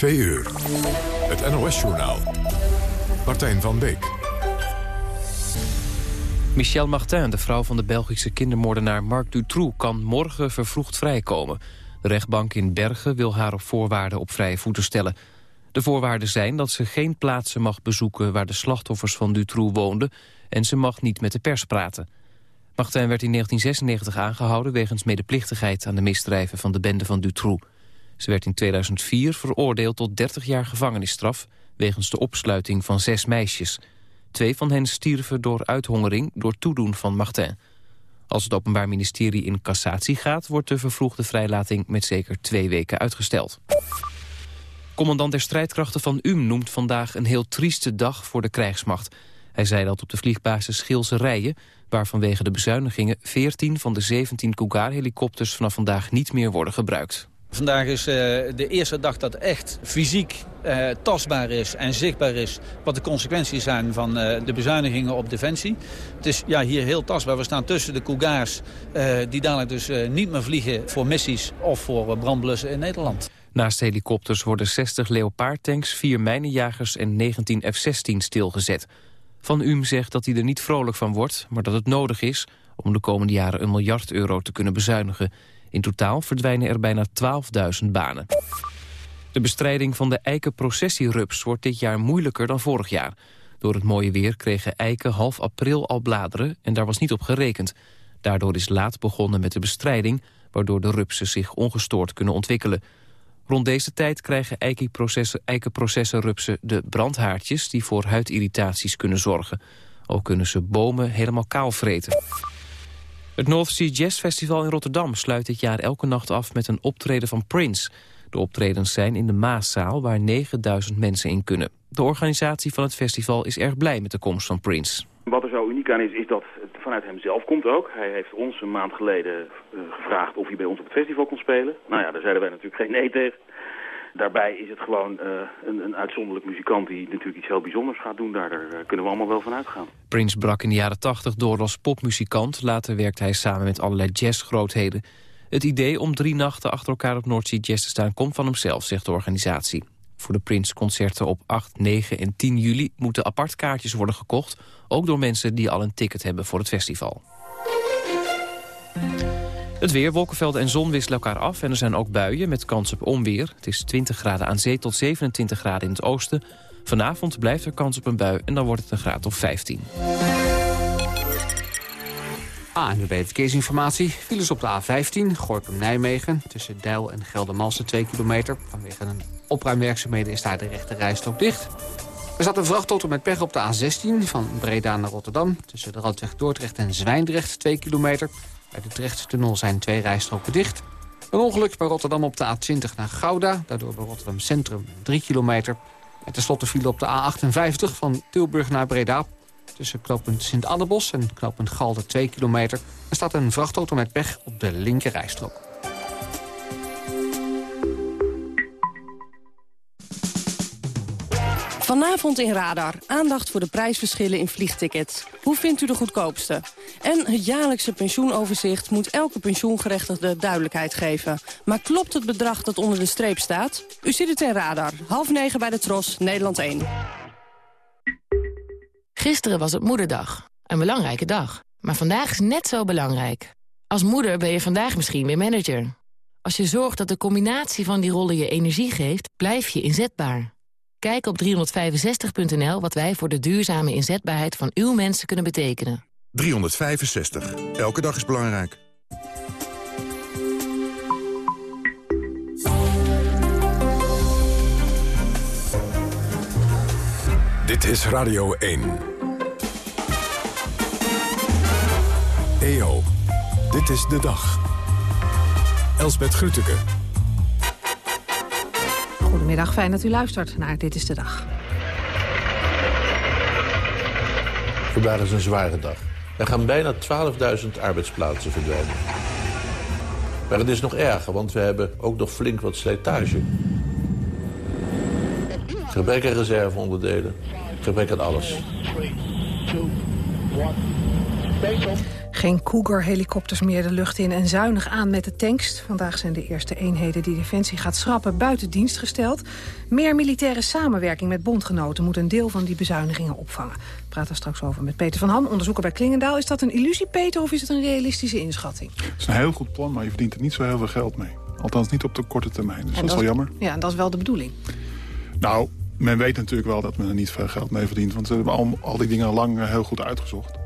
Twee uur. Het NOS-journaal. Martijn van Beek. Michel Martin, de vrouw van de Belgische kindermoordenaar Marc Dutroux... kan morgen vervroegd vrijkomen. De rechtbank in Bergen wil haar op voorwaarden op vrije voeten stellen. De voorwaarden zijn dat ze geen plaatsen mag bezoeken... waar de slachtoffers van Dutroux woonden... en ze mag niet met de pers praten. Martin werd in 1996 aangehouden... wegens medeplichtigheid aan de misdrijven van de bende van Dutroux. Ze werd in 2004 veroordeeld tot 30 jaar gevangenisstraf... wegens de opsluiting van zes meisjes. Twee van hen stierven door uithongering door toedoen van Martin. Als het Openbaar Ministerie in cassatie gaat... wordt de vervroegde vrijlating met zeker twee weken uitgesteld. Commandant der strijdkrachten van UM noemt vandaag een heel trieste dag voor de krijgsmacht. Hij zei dat op de vliegbasis Schilse Rijen, waar vanwege de bezuinigingen 14 van de 17 Cougar-helikopters vanaf vandaag niet meer worden gebruikt. Vandaag is uh, de eerste dag dat echt fysiek uh, tastbaar is en zichtbaar is... wat de consequenties zijn van uh, de bezuinigingen op Defensie. Het is ja, hier heel tastbaar. We staan tussen de Cougars die dadelijk dus niet meer vliegen voor missies... of voor brandblussen in Nederland. Naast helikopters worden 60 Leopard-tanks, 4 mijnenjagers en 19 F-16 stilgezet. Van UM zegt dat hij er niet vrolijk van wordt, maar dat het nodig is... om de komende jaren een miljard euro te kunnen bezuinigen... In totaal verdwijnen er bijna 12.000 banen. De bestrijding van de eikenprocessierups wordt dit jaar moeilijker dan vorig jaar. Door het mooie weer kregen eiken half april al bladeren en daar was niet op gerekend. Daardoor is laat begonnen met de bestrijding, waardoor de rupsen zich ongestoord kunnen ontwikkelen. Rond deze tijd krijgen eikenprocessenrupsen de brandhaartjes die voor huidirritaties kunnen zorgen. Ook kunnen ze bomen helemaal kaal vreten. Het North Sea Jazz Festival in Rotterdam sluit dit jaar elke nacht af met een optreden van Prince. De optredens zijn in de Maaszaal waar 9000 mensen in kunnen. De organisatie van het festival is erg blij met de komst van Prince. Wat er zo uniek aan is, is dat het vanuit hem zelf komt ook. Hij heeft ons een maand geleden eh, gevraagd of hij bij ons op het festival kon spelen. Nou ja, daar zeiden wij natuurlijk geen nee tegen. Daarbij is het gewoon uh, een, een, uitzonderlijk muzikant die natuurlijk iets heel bijzonders gaat doen. Daar, daar uh, kunnen we allemaal wel van uitgaan. Prince brak in de jaren 80 door als popmuzikant. Later werkte hij samen met allerlei jazzgrootheden. Het idee om drie nachten achter elkaar op North Jazz te staan... komt van hemzelf, zegt de organisatie. Voor de Prince-concerten op 8, 9 en 10 juli... moeten apart kaartjes worden gekocht... ook door mensen die al een ticket hebben voor het festival. Het weer, wolkenvelden en zon wisselen elkaar af... en er zijn ook buien met kans op onweer. Het is 20 graden aan zee tot 27 graden in het oosten. Vanavond blijft er kans op een bui en dan wordt het een graad of 15. ANWB Verkeersinformatie. Files op de A15, Gorkum-Nijmegen. Tussen Deil en Geldermalsen 2 kilometer. Vanwege een opruimwerkzaamheden is daar de rechte rijstrook dicht. Er zat een vrachtauto met pech op de A16 van Breda naar Rotterdam. Tussen de Randweg Dordrecht en Zwijndrecht 2 kilometer. Bij de Drechttunnel zijn twee rijstroken dicht. Een ongeluk bij Rotterdam op de A20 naar Gouda. Daardoor bij Rotterdam Centrum 3 kilometer. En tenslotte viel op de A58 van Tilburg naar Breda. Tussen knooppunt Sint-Annebos en knooppunt Galder 2 kilometer. Er staat een vrachtauto met pech op de linker rijstrook. Vanavond in Radar. Aandacht voor de prijsverschillen in vliegtickets. Hoe vindt u de goedkoopste? En het jaarlijkse pensioenoverzicht moet elke pensioengerechtigde duidelijkheid geven. Maar klopt het bedrag dat onder de streep staat? U ziet het in Radar. Half negen bij de Tros, Nederland 1. Gisteren was het moederdag. Een belangrijke dag. Maar vandaag is net zo belangrijk. Als moeder ben je vandaag misschien weer manager. Als je zorgt dat de combinatie van die rollen je energie geeft, blijf je inzetbaar. Kijk op 365.nl wat wij voor de duurzame inzetbaarheid van uw mensen kunnen betekenen. 365. Elke dag is belangrijk. Dit is Radio 1. EO, dit is de dag. Elsbeth Grütke. Goedemiddag, fijn dat u luistert naar Dit is de Dag. Vandaag is een zware dag. Er gaan bijna 12.000 arbeidsplaatsen verdwijnen. Maar het is nog erger, want we hebben ook nog flink wat slijtage. Gebrek aan reserveonderdelen, gebrek aan alles. Geen Cougar-helikopters meer de lucht in en zuinig aan met de tanks. Vandaag zijn de eerste eenheden die Defensie gaat schrappen buiten dienst gesteld. Meer militaire samenwerking met bondgenoten moet een deel van die bezuinigingen opvangen. We praten straks over met Peter van Ham, onderzoeker bij Klingendaal. Is dat een illusie, Peter, of is het een realistische inschatting? Het is een heel goed plan, maar je verdient er niet zo heel veel geld mee. Althans niet op de korte termijn, dus dat, is wel jammer. Ja, en dat is wel de bedoeling. Nou, men weet natuurlijk wel dat men er niet veel geld mee verdient. Want ze hebben al, al die dingen al lang eh, heel goed uitgezocht.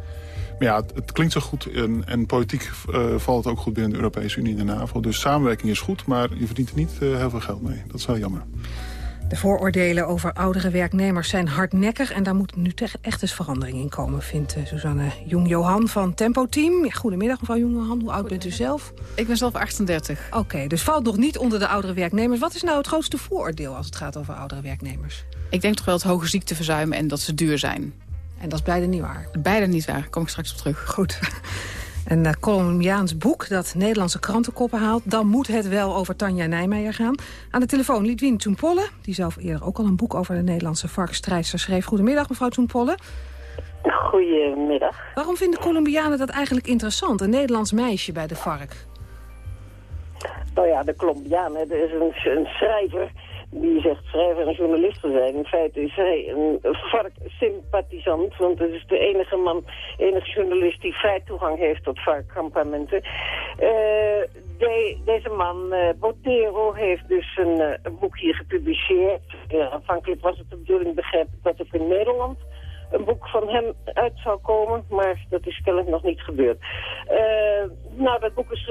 Maar ja, het, het klinkt zo goed en, en politiek uh, valt het ook goed binnen de Europese Unie en de NAVO. Dus samenwerking is goed, maar je verdient er niet uh, heel veel geld mee. Dat is wel jammer. De vooroordelen over oudere werknemers zijn hardnekkig... en daar moet nu echt eens verandering in komen, vindt uh, Suzanne Jong-Johan van Tempo Team. Ja, goedemiddag, mevrouw Jong-Johan. Hoe oud bent u zelf? Ik ben zelf 38. Oké, okay, dus valt nog niet onder de oudere werknemers. Wat is nou het grootste vooroordeel als het gaat over oudere werknemers? Ik denk toch wel het hoge ziekteverzuim en dat ze duur zijn. En dat is beide niet waar? Beide niet waar, daar kom ik straks op terug. Goed. Een uh, Colombiaans boek dat Nederlandse krantenkoppen haalt... dan moet het wel over Tanja Nijmeijer gaan. Aan de telefoon Lidwien Toenpolle, die zelf eerder ook al een boek... over de Nederlandse varkstrijdster schreef. Goedemiddag, mevrouw Toenpolle. Goedemiddag. Waarom vinden Colombianen dat eigenlijk interessant? Een Nederlands meisje bij de vark. Nou ja, de Colombianen, er is een, een schrijver die zegt schrijver en journalist te zijn. In feite is hij een varksympathisant, want het is de enige man, enige journalist die vrij toegang heeft tot varkkampementen. Uh, de, deze man, uh, Botero, heeft dus een, een boek hier gepubliceerd. aanvankelijk was het de bedoeling, begreep dat het in Nederland een boek van hem uit zou komen, maar dat is kennelijk nog niet gebeurd. Nou, dat boek is,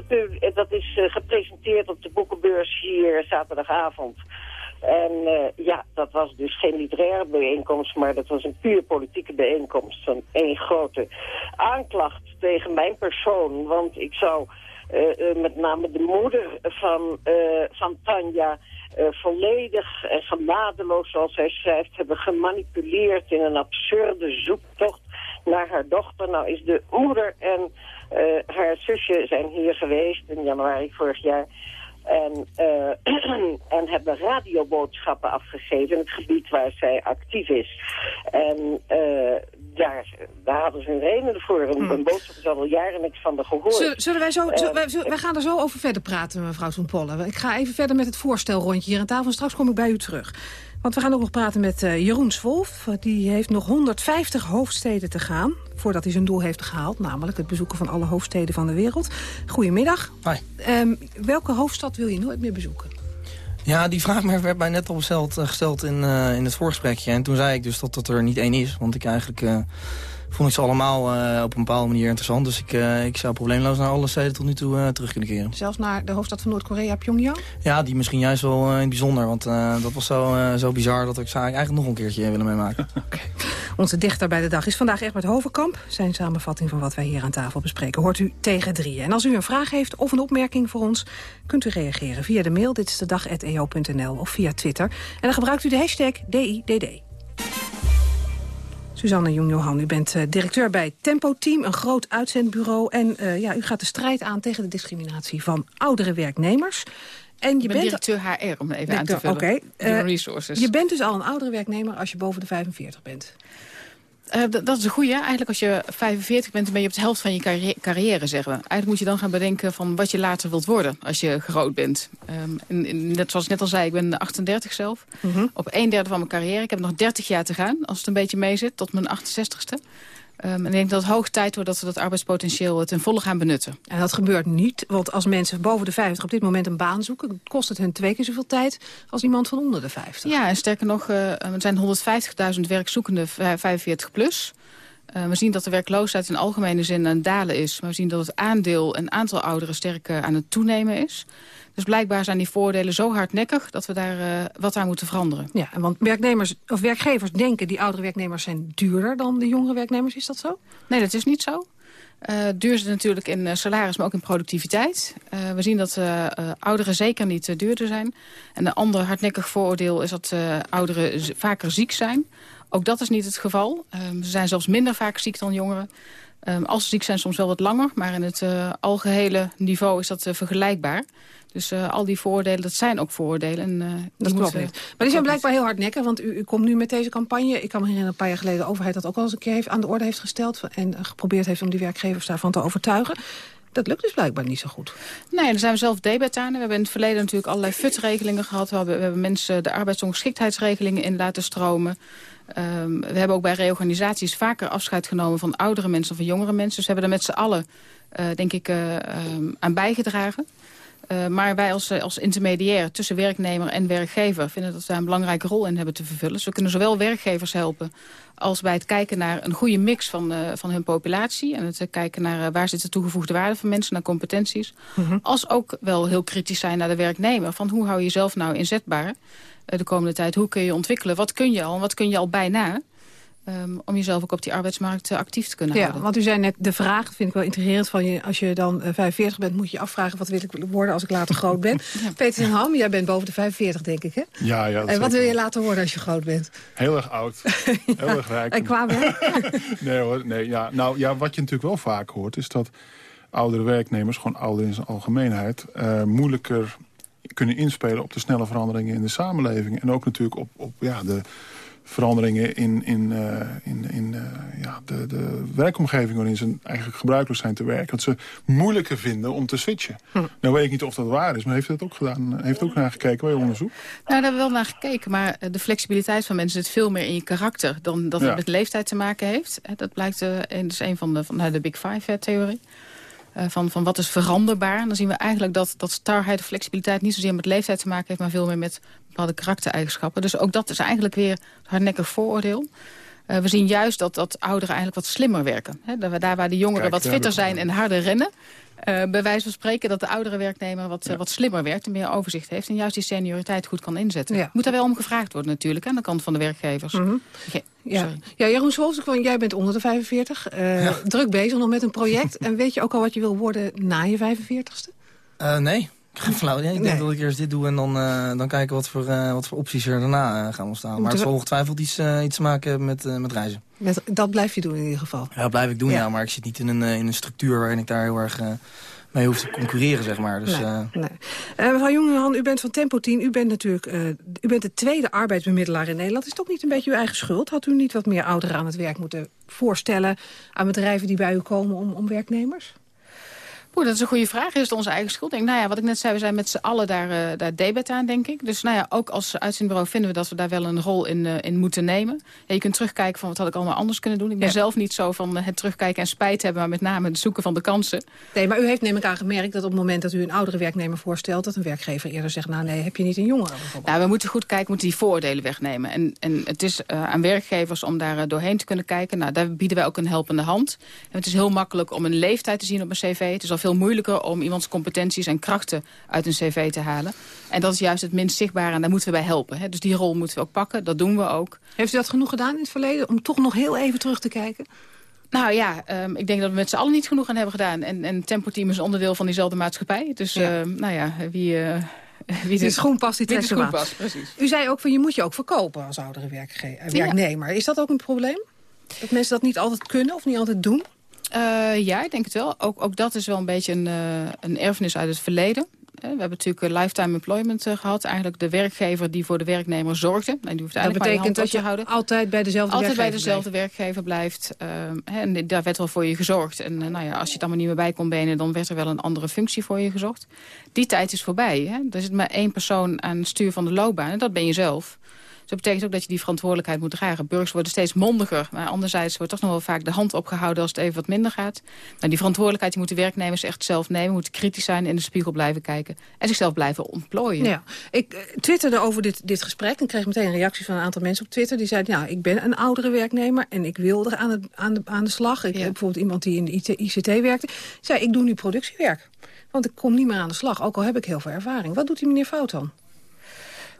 dat is gepresenteerd op de boekenbeurs hier zaterdagavond. En uh, ja, dat was dus geen literaire bijeenkomst, maar dat was een puur politieke bijeenkomst. Van één grote aanklacht tegen mijn persoon. Want ik zou uh, uh, met name de moeder van, van Tanja volledig en genadeloos, zoals zij schrijft, hebben gemanipuleerd in een absurde zoektocht naar haar dochter. Nou is de moeder en haar zusje zijn hier geweest in januari vorig jaar. En, uh, en hebben radioboodschappen afgegeven in het gebied waar zij actief is. En uh, daar, daar hadden ze een reden voor. Een, hmm. boodschap is al jaren niks van de gehoord. Zullen, wij zo, wij, wij, gaan er zo over verder praten, mevrouw Zoenpolle. Ik ga even verder met het voorstelrondje hier aan tafel. Straks kom ik bij u terug. Want we gaan ook nog praten met uh, Jeroen Zwolf. Die heeft nog 150 hoofdsteden te gaan voordat hij zijn doel heeft gehaald. Namelijk het bezoeken van alle hoofdsteden van de wereld. Goedemiddag. Hoi. Um, welke hoofdstad wil je nooit meer bezoeken? Ja, die vraag werd mij net al gesteld, gesteld in, uh, in het voorgesprekje. En toen zei ik dus dat, dat er niet één is. Want ik eigenlijk... Uh, vond ik ze allemaal uh, op een bepaalde manier interessant. Dus ik, uh, ik zou probleemloos naar alle steden tot nu toe uh, terug kunnen keren. Zelfs naar de hoofdstad van Noord-Korea, Pyongyang? Ja, die misschien juist wel in het bijzonder. Want dat was zo, zo bizar dat ik zou eigenlijk nog een keertje willen meemaken. okay. Onze dichter bij de dag is vandaag Egbert Hovenkamp. Zijn samenvatting van wat wij hier aan tafel bespreken hoort u tegen drieën. En als u een vraag heeft of een opmerking voor ons... kunt u reageren via de mail dit is de dag@eo.nl of via Twitter. En dan gebruikt u de hashtag DIDD. Suzanne Jong-Johan, u bent uh, directeur bij Tempo Team, een groot uitzendbureau. En uh, ja, u gaat de strijd aan tegen de discriminatie van oudere werknemers. En je bent directeur HR, om even aan te vullen. Oké. Okay. Uh, resources. Je bent dus al een oudere werknemer als je boven de 45 bent. Uh, dat is een goede. Eigenlijk als je 45 bent, dan ben je op de helft van je carri carrière, zeggen we. Eigenlijk moet je dan gaan bedenken van wat je later wilt worden als je groot bent. Um, en, en, net zoals ik net al zei, ik ben 38 zelf. Mm -hmm. Op een derde van mijn carrière. Ik heb nog 30 jaar te gaan, als het een beetje mee zit, tot mijn 68ste. Um, en ik denk dat het hoog tijd wordt dat we dat arbeidspotentieel ten volle gaan benutten. En dat gebeurt niet, want als mensen boven de 50 op dit moment een baan zoeken... kost het hen twee keer zoveel tijd als iemand van onder de 50. Ja, en sterker nog, uh, er zijn 150.000 werkzoekenden 45 plus... Uh, we zien dat de werkloosheid in algemene zin aan het dalen is. Maar we zien dat het aandeel en aantal ouderen sterk aan het toenemen is. Dus blijkbaar zijn die voordelen zo hardnekkig dat we daar uh, wat aan moeten veranderen. Ja, want werknemers, of werkgevers denken die oudere werknemers zijn duurder dan de jongere werknemers. Is dat zo? Nee, dat is niet zo. Uh, duur zit natuurlijk in uh, salaris, maar ook in productiviteit. Uh, we zien dat ouderen zeker niet duurder zijn. En een ander hardnekkig vooroordeel is dat ouderen vaker ziek zijn. Ook dat is niet het geval. ze zijn zelfs minder vaak ziek dan jongeren. Um, als ze ziek zijn soms wel wat langer, maar in het algehele niveau is dat vergelijkbaar. Dus uh, al die voordelen, dat zijn ook voordelen. En, dat klopt. maar die zijn blijkbaar heel hardnekkig, want u, u, komt nu met deze campagne. Ik kan me herinneren, een paar jaar geleden de overheid dat ook al eens een keer heeft, aan de orde heeft gesteld. En geprobeerd heeft om die werkgevers daarvan te overtuigen. Dat lukt dus blijkbaar niet zo goed. Nee, daar zijn we zelf debat aan. We hebben in het verleden natuurlijk allerlei FUT-regelingen gehad. We hebben, we hebben mensen de arbeidsongeschiktheidsregelingen in laten stromen. Um, we hebben ook bij reorganisaties vaker afscheid genomen van oudere mensen of van jongere mensen. Dus we hebben er met z'n allen, uh, denk ik, um, aan bijgedragen. Uh, maar wij als, als intermediair tussen werknemer en werkgever... vinden dat we daar een belangrijke rol in hebben te vervullen. Dus we kunnen zowel werkgevers helpen als bij het kijken naar een goede mix van, uh, van hun populatie... en het kijken naar waar zit de toegevoegde waarde van mensen, naar competenties... Mm -hmm. als ook wel heel kritisch zijn naar de werknemer. Van hoe hou je jezelf nou inzetbaar de komende tijd? Hoe kun je ontwikkelen? Wat kun je al en wat kun je al bijna? Um, om jezelf ook op die arbeidsmarkt uh, actief te kunnen ja, houden. Want u zei net, de vraag vind ik wel intrigerend van je. Als je dan uh, 45 bent, moet je afvragen wat wil ik worden als ik later groot ben. ja. Peter en Ham, jij bent boven de 45 denk ik hè? Ja, ja. En wat wil je later worden als je groot bent? Heel erg oud. Heel erg rijk. En qua nee hoor, nee. Ja. Nou ja, wat je natuurlijk wel vaak hoort is dat oudere werknemers, gewoon ouderen in zijn algemeenheid, uh, moeilijker kunnen inspelen op de snelle veranderingen in de samenleving. En ook natuurlijk op, op ja, de veranderingen in, in, uh, in, in uh, ja, de, de werkomgeving... waarin ze eigenlijk gebruikelijk zijn te werken. Dat ze moeilijker vinden om te switchen. Hm. Nou weet ik niet of dat waar is, maar heeft u dat ook gedaan? Heeft ook naar gekeken bij onderzoek? Nou, daar hebben we wel naar gekeken. Maar de flexibiliteit van mensen zit veel meer in je karakter... dan dat het ja. met leeftijd te maken heeft. Dat blijkt uh, dat is een van de, van de Big Five-theorie. Uh, van, van wat is veranderbaar. En dan zien we eigenlijk dat, dat starheid of flexibiliteit niet zozeer met leeftijd te maken heeft... maar veel meer met bepaalde karaktereigenschappen. Dus ook dat is eigenlijk weer een hardnekkig vooroordeel. Uh, we zien juist dat, dat ouderen eigenlijk wat slimmer werken. He, daar waar de jongeren Kijk, wat fitter zijn en harder rennen... Uh, bij wijze van spreken dat de oudere werknemer wat, ja. wat slimmer werkt... en meer overzicht heeft en juist die senioriteit goed kan inzetten. Ja. Moet daar wel om gevraagd worden natuurlijk aan de kant van de werkgevers. Mm -hmm. okay, ja. ja, Jeroen Scholz, jij bent onder de 45. Uh, ja. Druk bezig nog met een project. en weet je ook al wat je wil worden na je 45ste? Uh, nee. Geen flauw idee. Ik nee. denk dat ik eerst dit doe en dan, uh, dan kijken wat voor, uh, wat voor opties er daarna uh, gaan ontstaan. Maar het zal ongetwijfeld iets, iets te maken hebben met, met reizen. Met, dat blijf je doen in ieder geval? Ja, dat blijf ik doen, ja. ja maar ik zit niet in een, in een structuur waarin ik daar heel erg mee hoef te concurreren, zeg maar. Dus, nee, nee. mevrouw Jongehan, u bent van Tempo 10. U bent natuurlijk u bent de tweede arbeidsbemiddelaar in Nederland. Is het ook niet een beetje uw eigen schuld? Had u niet wat meer ouderen aan het werk moeten voorstellen... aan bedrijven die bij u komen om, om werknemers? Oeh, dat is een goede vraag. Is het onze eigen schuld? Denk, nou ja, wat ik net zei, we zijn met z'n allen daar, uh, daar debet aan, denk ik. Dus nou ja, ook als uitzendbureau vinden we dat we daar wel een rol in, uh, in moeten nemen. Ja, je kunt terugkijken van wat had ik allemaal anders kunnen doen. Ik ben ja. zelf niet zo van het terugkijken en spijt hebben, maar met name het zoeken van de kansen. Nee, maar u heeft neem ik aan gemerkt dat op het moment dat u een oudere werknemer voorstelt, dat een werkgever eerder zegt, nou nee, heb je niet een jongere bijvoorbeeld? Nou, we moeten goed kijken, moeten die voordelen wegnemen. En, en het is uh, aan werkgevers om daar doorheen te kunnen kijken. Nou, daar bieden wij ook een helpende hand. En het is heel makkelijk om een leeftijd te zien op een cv. Het is al veel moeilijker om iemands competenties en krachten uit een cv te halen. En dat is juist het minst zichtbare en daar moeten we bij helpen. Hè. Dus die rol moeten we ook pakken, dat doen we ook. Heeft u dat genoeg gedaan in het verleden om toch nog heel even terug te kijken? Nou ja, um, ik denk dat we met z'n allen niet genoeg aan hebben gedaan. En, en Tempo Team is onderdeel van diezelfde maatschappij. Dus ja. Uh, nou ja, wie... Uh, wie de schoen past, die trekt schoen past, precies. U zei ook van je moet je ook verkopen als oudere werknemer. Ja. Is dat ook een probleem? Dat mensen dat niet altijd kunnen of niet altijd doen? Uh, ja, ik denk het wel. Ook, ook dat is wel een beetje een, uh, een erfenis uit het verleden. We hebben natuurlijk lifetime employment gehad. Eigenlijk de werkgever die voor de werknemer zorgde. En die hoeft dat betekent dat je houden. altijd bij dezelfde altijd werkgever bij dezelfde blijft. werkgever blijft. Uh, en daar werd wel voor je gezorgd. En uh, nou ja, als je het allemaal niet meer bij kon benen... dan werd er wel een andere functie voor je gezocht. Die tijd is voorbij. Hè? Er zit maar één persoon aan het stuur van de loopbaan. En dat ben je zelf. Dus dat betekent ook dat je die verantwoordelijkheid moet dragen. Burgers worden steeds mondiger. Maar anderzijds wordt toch nog wel vaak de hand opgehouden als het even wat minder gaat. Nou, die verantwoordelijkheid die moeten werknemers echt zelf nemen. Moeten kritisch zijn, in de spiegel blijven kijken. En zichzelf blijven ontplooien. Ja. Ik uh, twitterde over dit, dit gesprek en kreeg meteen een reactie van een aantal mensen op Twitter. Die zeiden, nou, ik ben een oudere werknemer en ik wil er aan, het, aan, de, aan de slag. Ik ja. heb bijvoorbeeld iemand die in de ICT werkte. zei, ik doe nu productiewerk. Want ik kom niet meer aan de slag, ook al heb ik heel veel ervaring. Wat doet die meneer fout dan?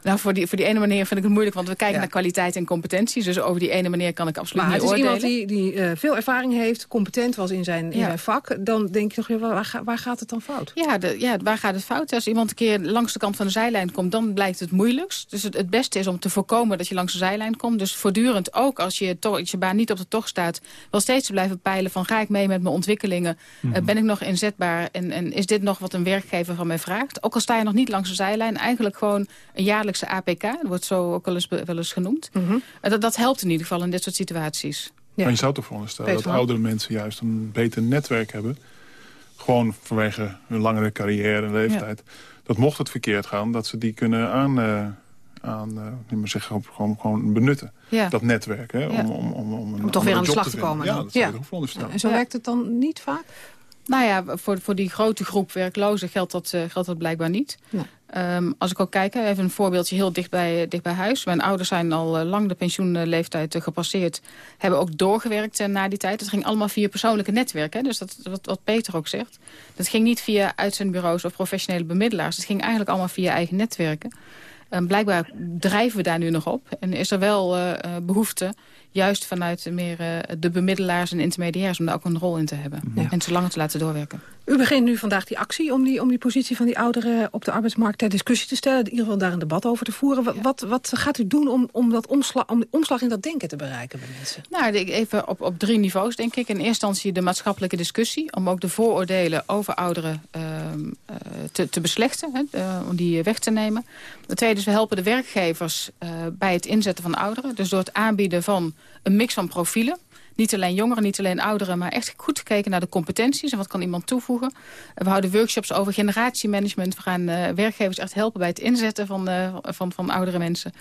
Nou, voor die, voor die ene meneer vind ik het moeilijk, want we kijken naar kwaliteit en competenties. Dus over die ene meneer kan ik absoluut maar niet het is oordelen. iemand die, die uh, veel ervaring heeft, competent was in zijn, in zijn vak. Dan denk je toch, waar, waar gaat het dan fout? Ja, de, ja, waar gaat het fout? Als iemand een keer langs de kant van de zijlijn komt, dan blijkt het moeilijkst. Dus het, het beste is om te voorkomen dat je langs de zijlijn komt. Dus voortdurend, ook als je, toch, als je baan niet op de tocht staat... wel steeds te blijven peilen van ga ik mee met mijn ontwikkelingen? Mhm. Eh, ben ik nog inzetbaar? En, en is dit nog wat een werkgever van mij vraagt? Ook al sta je nog niet langs de zijlijn, eigenlijk gewoon een APK. Dat wordt zo ook wel eens, wel eens genoemd. Dat, dat helpt in ieder geval in dit soort situaties. Maar je zou toch veronderstellen dat oudere mensen juist een beter netwerk hebben. Gewoon vanwege hun langere carrière en leeftijd. Dat mocht het verkeerd gaan, dat ze die kunnen aan, eh, aan maar zeggen, gewoon, gewoon benutten. Ja. Dat netwerk, hè, Ja. om, om, om, om, een toch weer aan de slag te komen. Ja, dat zou. En zo werkt het dan niet vaak? Nou ja, voor, voor die grote groep werklozen geldt dat, eh, geldt dat blijkbaar niet. Ehm, als ik ook kijk, even een voorbeeldje heel dicht bij, dicht bij huis. Mijn ouders zijn al eh, lang de pensioenleeftijd eh, gepasseerd. Hebben ook doorgewerkt eh, na die tijd. Het ging allemaal via persoonlijke netwerken. Dus dat, wat, wat Peter ook zegt. Dat ging niet via uitzendbureaus of professionele bemiddelaars. Het ging eigenlijk allemaal via eigen netwerken. Ehm, blijkbaar drijven we daar nu nog op. En is er wel eh, eh, behoefte, juist vanuit meer eh, de bemiddelaars en intermediairs... om daar ook een rol in te hebben. En ze langer te laten doorwerken. U begint nu vandaag die actie om die, om die positie van die ouderen op de arbeidsmarkt ter discussie te stellen. In ieder geval daar een debat over te voeren. Wat, wat, wat gaat u doen om, om, dat omslag, om de omslag in dat denken te bereiken bij mensen? Nou, even op, op drie niveaus, denk ik. In eerste instantie de maatschappelijke discussie... om ook de vooroordelen over ouderen ehm, eh, te, te beslechten, hè, om die weg te nemen. De tweede is, we helpen de werkgevers eh, bij het inzetten van ouderen. Dus door het aanbieden van een mix van profielen. Niet alleen jongeren, niet alleen ouderen, maar echt goed gekeken naar de competenties en wat kan iemand toevoegen. We houden workshops over generatiemanagement. We gaan eh, werkgevers echt helpen bij het inzetten van, eh, van, van oudere mensen.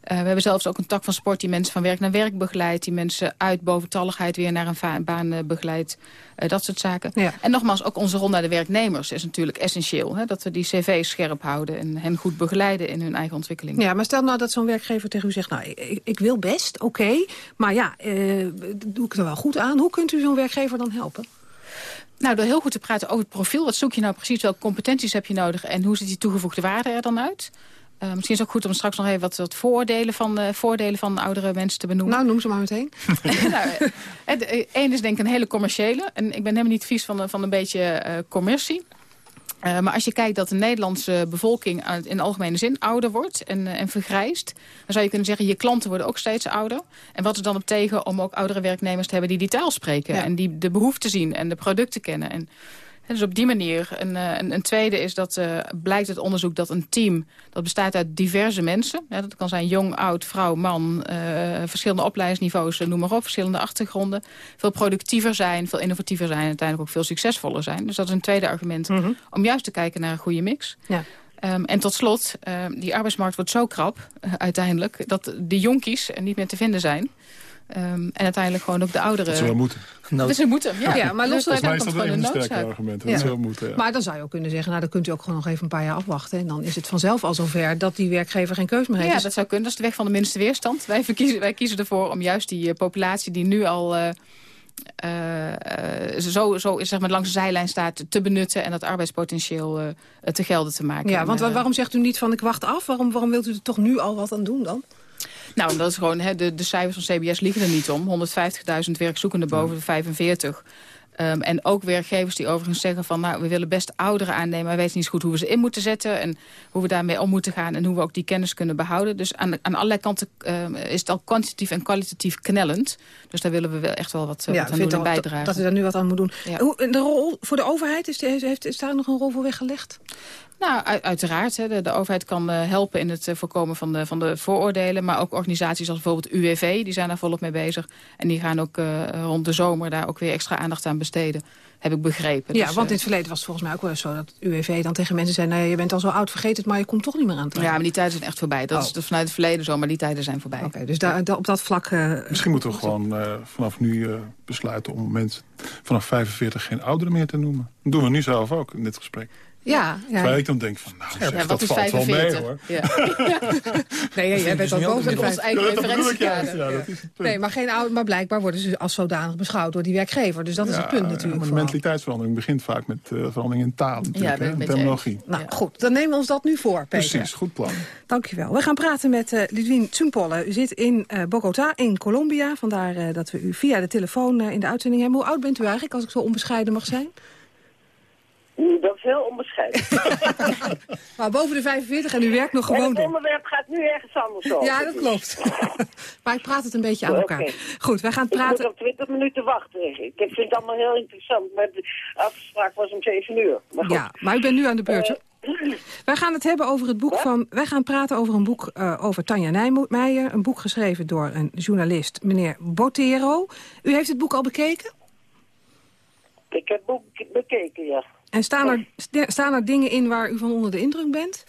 Eh, we hebben zelfs ook een tak van sport die mensen van werk naar werk begeleidt. Die mensen uit boventalligheid weer naar een baan begeleidt. Eh, dat soort zaken. En nogmaals, ook onze rol naar de werknemers is natuurlijk essentieel. Hè, dat we die cv's scherp houden en hen goed begeleiden in hun eigen ontwikkeling. Ja, maar stel nou dat zo'n werkgever tegen u zegt... nou, ik, ik wil best, oké, maar ja, eh, doe ik er wel goed aan. Hoe kunt u zo'n werkgever dan helpen? Nou, door heel goed te praten over het profiel. Wat zoek je nou precies? Welke competenties heb je nodig? En hoe ziet die toegevoegde waarde er dan uit? Eh, misschien is het ook goed om straks nog even wat, wat voordelen, van, eh, voordelen van oudere mensen te benoemen. Nou, noem ze maar meteen. nou, Eén is denk ik een hele commerciële. En ik ben helemaal niet vies van, van een beetje eh, commercie. Eh, maar als je kijkt dat de Nederlandse bevolking in de algemene zin ouder wordt en, eh, en vergrijst... dan zou je kunnen zeggen, je klanten worden ook steeds ouder. En wat is dan op tegen om ook oudere werknemers te hebben die die taal spreken... Ja. en die de behoeften zien en de producten kennen. En, en dus op die manier. Een, eh, een, een tweede is dat eh, blijkt het onderzoek dat een team... dat bestaat uit diverse mensen. Ja, dat kan zijn jong, oud, vrouw, man... eh, verschillende opleidingsniveaus, noem maar op. Verschillende achtergronden. Veel productiever zijn, veel innovatiever zijn... en uiteindelijk ook veel succesvoller zijn. Dus dat is een tweede argument om juist te kijken naar een goede mix. Ja. Ehm, en tot slot, ehm, die arbeidsmarkt wordt zo krap uiteindelijk... dat de jonkies er niet meer te vinden zijn... Ehm, en uiteindelijk gewoon ook de ouderen... Dat ze wel moeten. Dus ze moeten, ja. Ja, maar los mij is dat gewoon een argumenten. Ja. Dat ze wel moeten. ja. Maar dan zou je ook kunnen zeggen, nou dan kunt u ook gewoon nog even een paar jaar afwachten. En dan is het vanzelf al zover dat die werkgever geen keus meer heeft. Ja, Dus- dat zou kunnen. Dat is de weg van de minste weerstand. Wij, verkiezen, wij kiezen ervoor om juist die eh, populatie die nu al eh, eh, zo, zo zeg maar, langs de zijlijn staat te benutten... en dat arbeidspotentieel eh, te gelden te maken. ja, want wa- waarom zegt u niet van ik wacht af? Waarom, waarom wilt u er toch nu al wat aan doen dan? Nou, dat is gewoon, hè, de, de cijfers van CBS liegen er niet om. 150.000 werkzoekenden boven de 45. Ehm, en ook werkgevers die overigens zeggen van... nou, we willen best ouderen aannemen... maar we weten niet zo goed hoe we ze in moeten zetten... en hoe we daarmee om moeten gaan... en hoe we ook die kennis kunnen behouden. Dus aan, aan allerlei kanten ehm, is het al kwantitatief en kwalitatief knellend. Dus daar willen we wel echt wel wat, eh, wat aan doen en bijdragen. Dat, u daar nu wat aan moet doen. Ja. Hoe, de rol voor de overheid, is, heeft, is daar nog een rol voor weggelegd? Nou, uit- uiteraard. Hè, de, de overheid kan eh, helpen in het eh, voorkomen van de, van de vooroordelen. Maar ook organisaties als bijvoorbeeld UWV, die zijn daar volop mee bezig. En die gaan ook eh, rond de zomer daar ook weer extra aandacht aan besteden. Heb ik begrepen. ja, Dus, want in het verleden was het volgens mij ook wel eens zo... dat UWV dan tegen mensen zei, nou, je bent al zo oud, vergeet het... maar je komt toch niet meer aan het Ja, maar die tijden zijn echt voorbij. Dat Oh. is dus vanuit het verleden zo, maar die tijden zijn voorbij. Oké, dus daar, op dat vlak... eh, Misschien moeten we gewoon eh, vanaf nu eh, besluiten om mensen vanaf 45 geen ouderen meer te noemen. Dat doen we nu zelf ook in dit gesprek. Ja, ja. Terwijl ik dan denk van, nou zeg, Ja, wat dat is valt wel mee 45? hoor. Ja. Nee, ja, jij bent ook boven de vijf. eigen referentiekader. punt. Nee, maar, geen oud, maar blijkbaar worden ze als zodanig beschouwd door die werkgever. Dus dat is het punt Ja, natuurlijk. maar de mentaliteitsverandering begint vaak met eh, verandering in taal. Ja, natuurlijk, hè, terminologie. Nou goed, dan nemen we ons dat nu voor, Peter. Precies, goed plan. Dankjewel. We gaan praten met eh Lidwien Tsumpole. U zit in eh, Bogota, in Colombia. Vandaar eh, dat we u via de telefoon in de uitzending hebben. Hoe oud bent u eigenlijk, als ik zo onbescheiden mag zijn? Dat is heel onbescheiden. Maar boven de 45 en u werkt nog En gewoon het door. onderwerp gaat nu ergens anders over. Ja, dat klopt. maar ik praat het een beetje aan elkaar. Goed, wij gaan Ik moet praten... op 20 minuten wachten. Ik vind het allemaal heel interessant, maar de afspraak was om 7 uur. Maar goed. Ja, maar u bent nu aan de beurt. Eh, Wij gaan het hebben over het boek van... Wij gaan praten over een boek eh, over Tanja Nijmeijer. Een boek geschreven door een journalist, meneer Botero. U heeft het boek al bekeken? ik heb het boek bekeken, ja. En staan er, st- staan er dingen in waar u van onder de indruk bent?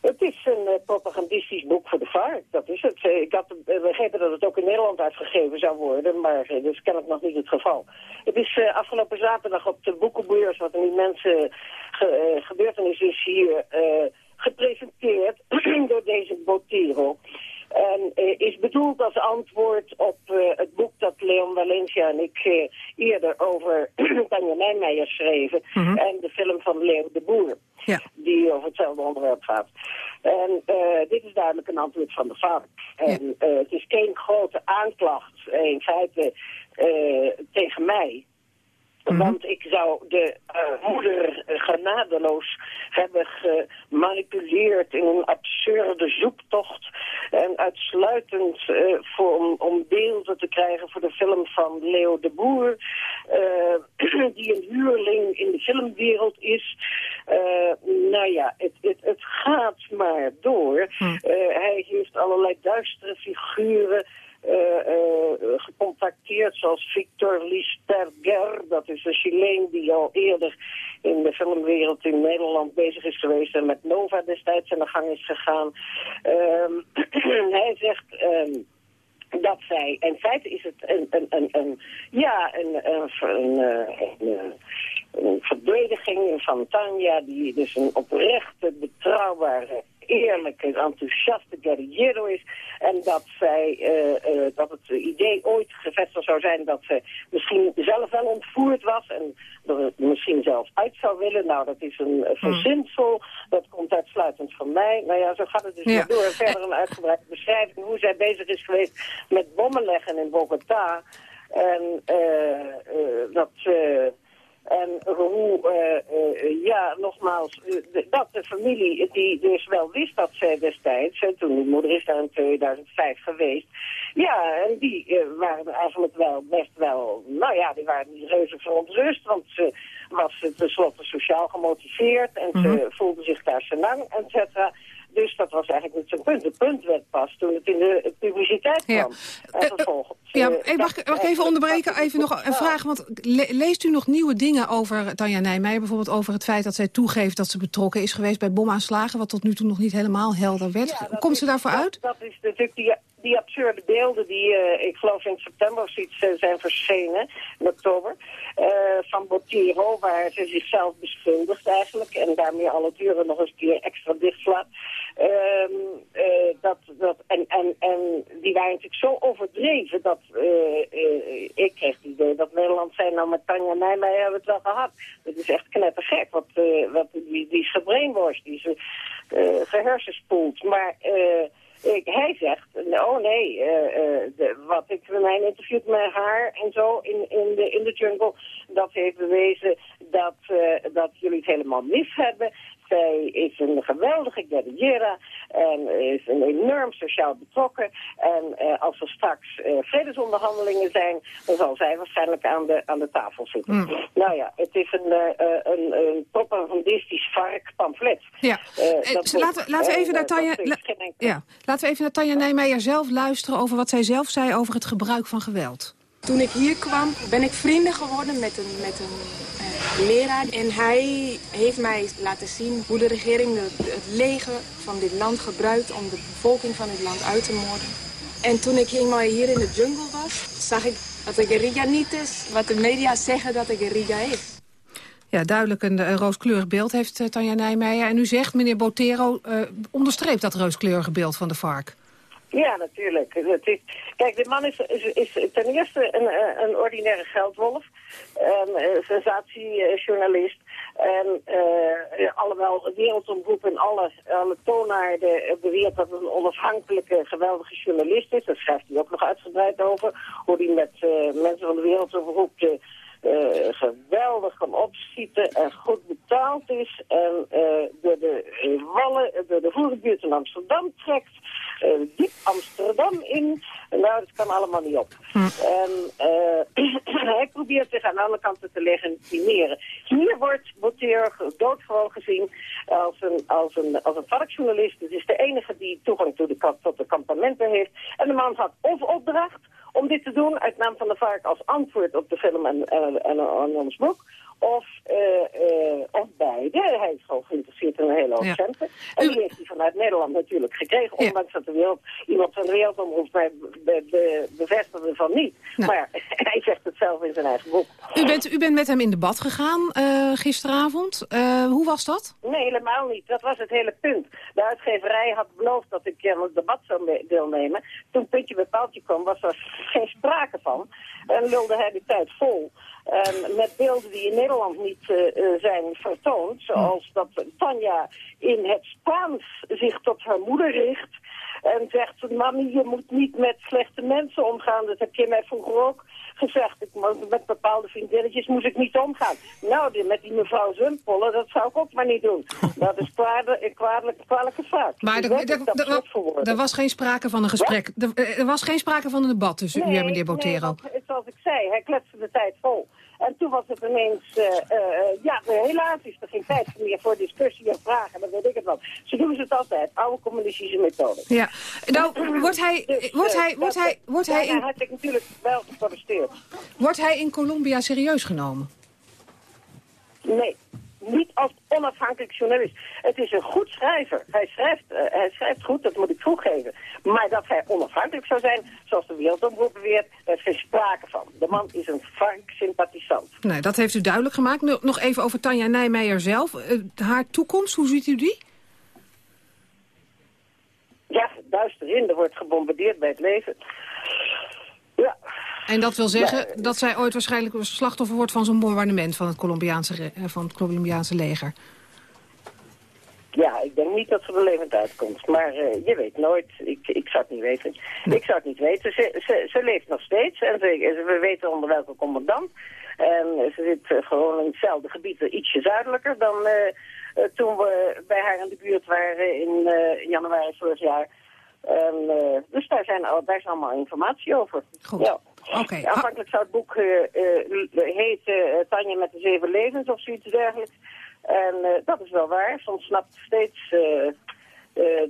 Het is een eh, propagandistisch boek voor de vark, dat is het. Eh, ik had eh, begrepen dat het ook in Nederland uitgegeven zou worden, maar eh, dat is kennelijk nog niet het geval. Het is afgelopen zaterdag op de boekenbeurs, wat een immense ge, gebeurtenis is hier, gepresenteerd door deze Botero. En eh, is bedoeld als antwoord op eh, het boek dat Leon Valencia en ik eh, eerder over Tanja Nijmeijer schreven. En de film van Leo de Boer Ja. die over hetzelfde onderwerp gaat. En dit is duidelijk een antwoord van de vark. En het is geen grote aanklacht in feite tegen mij. Want ik zou de eh, moeder eh, genadeloos hebben gemanipuleerd in een absurde zoektocht. En uitsluitend eh, voor, om, om beelden te krijgen voor de film van Leo de Boer. die een huurling in de filmwereld is. Nou ja, het, het, het gaat maar door. Eh, hij heeft allerlei duistere figuren gecontacteerd, zoals Victor Listerger. Dat is een Chileen die al eerder in de filmwereld in Nederland bezig is geweest en met Nova destijds aan de gang is gegaan. Ehm, hij zegt... ehm, dat zij, in feite is het een, een, een, ja, een, een, eh, eh, een verdediging van Tanja, die dus een oprechte, betrouwbare, eerlijke, enthousiaste guerrero is. En dat zij, eh, eh, dat het idee ooit gevestigd zou zijn dat ze misschien zelf wel ontvoerd was en er misschien zelfs uit zou willen. Nou, dat is een eh, verzinsel, dat komt uitsluitend van mij. Nou ja, zo gaat het dus Ja. weer door. En verder een uitgebreide beschrijving hoe zij bezig is geweest met bommen leggen in Bogota. En dat... en hoe, eh, eh, ja, nogmaals, eh, de- dat de familie die dus wel wist dat zij destijds, hè, toen de moeder is daar in 2005 geweest, ja, en die waren eigenlijk wel best wel, nou ja, die waren niet reuze verontrust, want ze was tenslotte sociaal gemotiveerd en ze voelde zich daar senang, et cetera. Dus dat was eigenlijk niet zo'n punt. Het punt werd pas toen het in de publiciteit Ja. kwam. En vervolgens... Ja, eh, eh, mag, ik- mag ik even onderbreken? Even nog een vraag. Want le- leest u nog nieuwe dingen over Tanja Nijmeijer? Bijvoorbeeld over het feit dat zij toegeeft dat ze betrokken is geweest bij bomaanslagen... wat tot nu toe nog niet helemaal helder werd. Ja, Komt ze daarvoor dat- uit? Dat is natuurlijk die, die absurde beelden die, eh, ik geloof in september of zoiets, eh, zijn verschenen, in oktober, eh, van Botiro, waar ze zichzelf beschuldigt eigenlijk en daarmee alle deuren nog eens een keer extra dichtslaat. Ehm, eh, dat, dat, en, en, en die waren natuurlijk zo overdreven dat ik kreeg het idee dat Nederland zei, nou met Tanja Nijmeijer hebben we het wel gehad. Dat is echt knettergek, wat, wat, die, die is die is eh, gehersenspoeld. Maar... ik, hij zegt, oh nee, eh, eh, de, wat ik in mijn interview met haar en zo in, in, de, in de jungle, dat heeft bewezen dat, eh, dat jullie het helemaal mis hebben. Zij is een geweldige guerrillera en is een enorm sociaal betrokken. En eh, als er straks eh, vredesonderhandelingen zijn, dan zal zij waarschijnlijk aan de, aan de tafel zitten. Nou ja, het is een, eh, een, een propagandistisch vark pamflet. Ja. Laten, laten we En, even naar Tanja... la- ja. Laten we even naar Tanja Nijmeijer zelf luisteren... over wat zij zelf zei over het gebruik van geweld. Toen ik hier kwam, ben ik vrienden geworden met een, met een eh, leraar. En hij heeft mij laten zien hoe de regering de- het leger van dit land gebruikt om de bevolking van dit land uit te moorden. En toen ik helemaal hier in de jungle was, zag ik dat een guerrilla niet is wat de media zeggen dat een guerrilla is. Ja, duidelijk een, een rooskleurig beeld heeft uh, Tanja Nijmeijer. En u zegt, meneer Botero, uh, onderstreept dat rooskleurige beeld van de vark. Ja, natuurlijk. Kijk, de man is, is, is ten eerste een, een ordinaire geldwolf, een sensatiejournalist. En uh, alhoewel wereldomroep en alle, alle toonaarden beweert dat een onafhankelijke, geweldige journalist is. Daar schrijft hij ook nog uitgebreid over. Hoe hij met mensen van de wereldomroep geweldig kan opschieten en goed betaald is. En uh, door de wallen, door de in Amsterdam trekt. diep Amsterdam in. Nou, dat kan allemaal niet op. Hm. En hij probeert zich aan alle kanten te legitimeren. Hier wordt Boutier doodgewoon gezien als een, als een, als een varkjournalist. Het is de enige die toegang tot de, tot de kampementen heeft. En de man had of opdracht om dit te doen uit naam van de vark als antwoord op de film en, en, en, en ons boek. Of, uh, uh, of beide. Hij is gewoon geïnteresseerd in een hele hoop ja. centen. En die heeft hij vanuit Nederland natuurlijk gekregen. Ja. Ondanks dat de wereld, iemand van de wereldomroep mij be, be, bevestigde van niet. Nou. Maar hij zegt het zelf in zijn eigen boek. U bent, u bent met hem in debat gegaan uh, gisteravond. hoe was dat? Nee, helemaal niet. Dat was het hele punt. De uitgeverij had beloofd dat ik aan het debat zou deelnemen. Toen puntje bij paaltje kwam, was er geen sprake van. En lulde hij de tijd vol. Um, met beelden die in Nederland niet uh, zijn vertoond. Zoals dat Tanja in het Spaans zich tot haar moeder richt. En zegt, mami, je moet niet met slechte mensen omgaan. Dat heb je mij vroeger ook gezegd. Ik, met bepaalde vriendinnetjes moest ik niet omgaan. Nou, met die mevrouw Zumpollen, dat zou ik ook maar niet doen. Dat is kwaadlijke, kwaadlijke, kwaadlijke zaak. Maar er was geen sprake van een gesprek. Er was geen sprake van een debat tussen u en meneer Botero. Nee, zoals ik zei, hij kletste de tijd vol. En toen was het ineens, uh, uh, ja, helaas is er geen tijd meer voor discussie en vragen, dan weet ik het wel. Ze doen het altijd, oude communistische methode. Ja, nou, wordt hij, dus, wordt hij, wordt hij, wordt hij in... had ik natuurlijk wel geprotesteerd. Wordt hij in Colombia serieus genomen? Nee niet als onafhankelijk journalist. Het is een goed schrijver. Hij schrijft, uh, hij schrijft goed, dat moet ik toegeven. Maar dat hij onafhankelijk zou zijn, zoals de Wereldomroep beweert, daar is geen sprake van. De man is een frank sympathisant. Nee, dat heeft u duidelijk gemaakt. Nog even over Tanja Nijmeijer zelf. Uh, haar toekomst, hoe ziet u die? Ja, duister in. Er wordt gebombardeerd bij het leven. En dat wil zeggen dat zij ooit waarschijnlijk een slachtoffer wordt van zo'n bombardement van het, Colombiaanse, van het Colombiaanse leger? Ja, ik denk niet dat ze er levend uitkomt. Maar uh, je weet nooit. Ik, ik zou het niet weten. Ik zou het niet weten. Ze, ze, ze leeft nog steeds. En ze, we weten onder welke commandant. En ze zit uh, gewoon in hetzelfde gebied, ietsje zuidelijker dan uh, toen we bij haar in de buurt waren in januari vorig jaar. En, dus daar zijn, daar is allemaal informatie over. Goed. Ja. Okay. Aanvankelijk zou het boek uh, uh, heten Tanja met de Zeven Levens of zoiets dergelijks. En dat is wel waar. Soms snapt steeds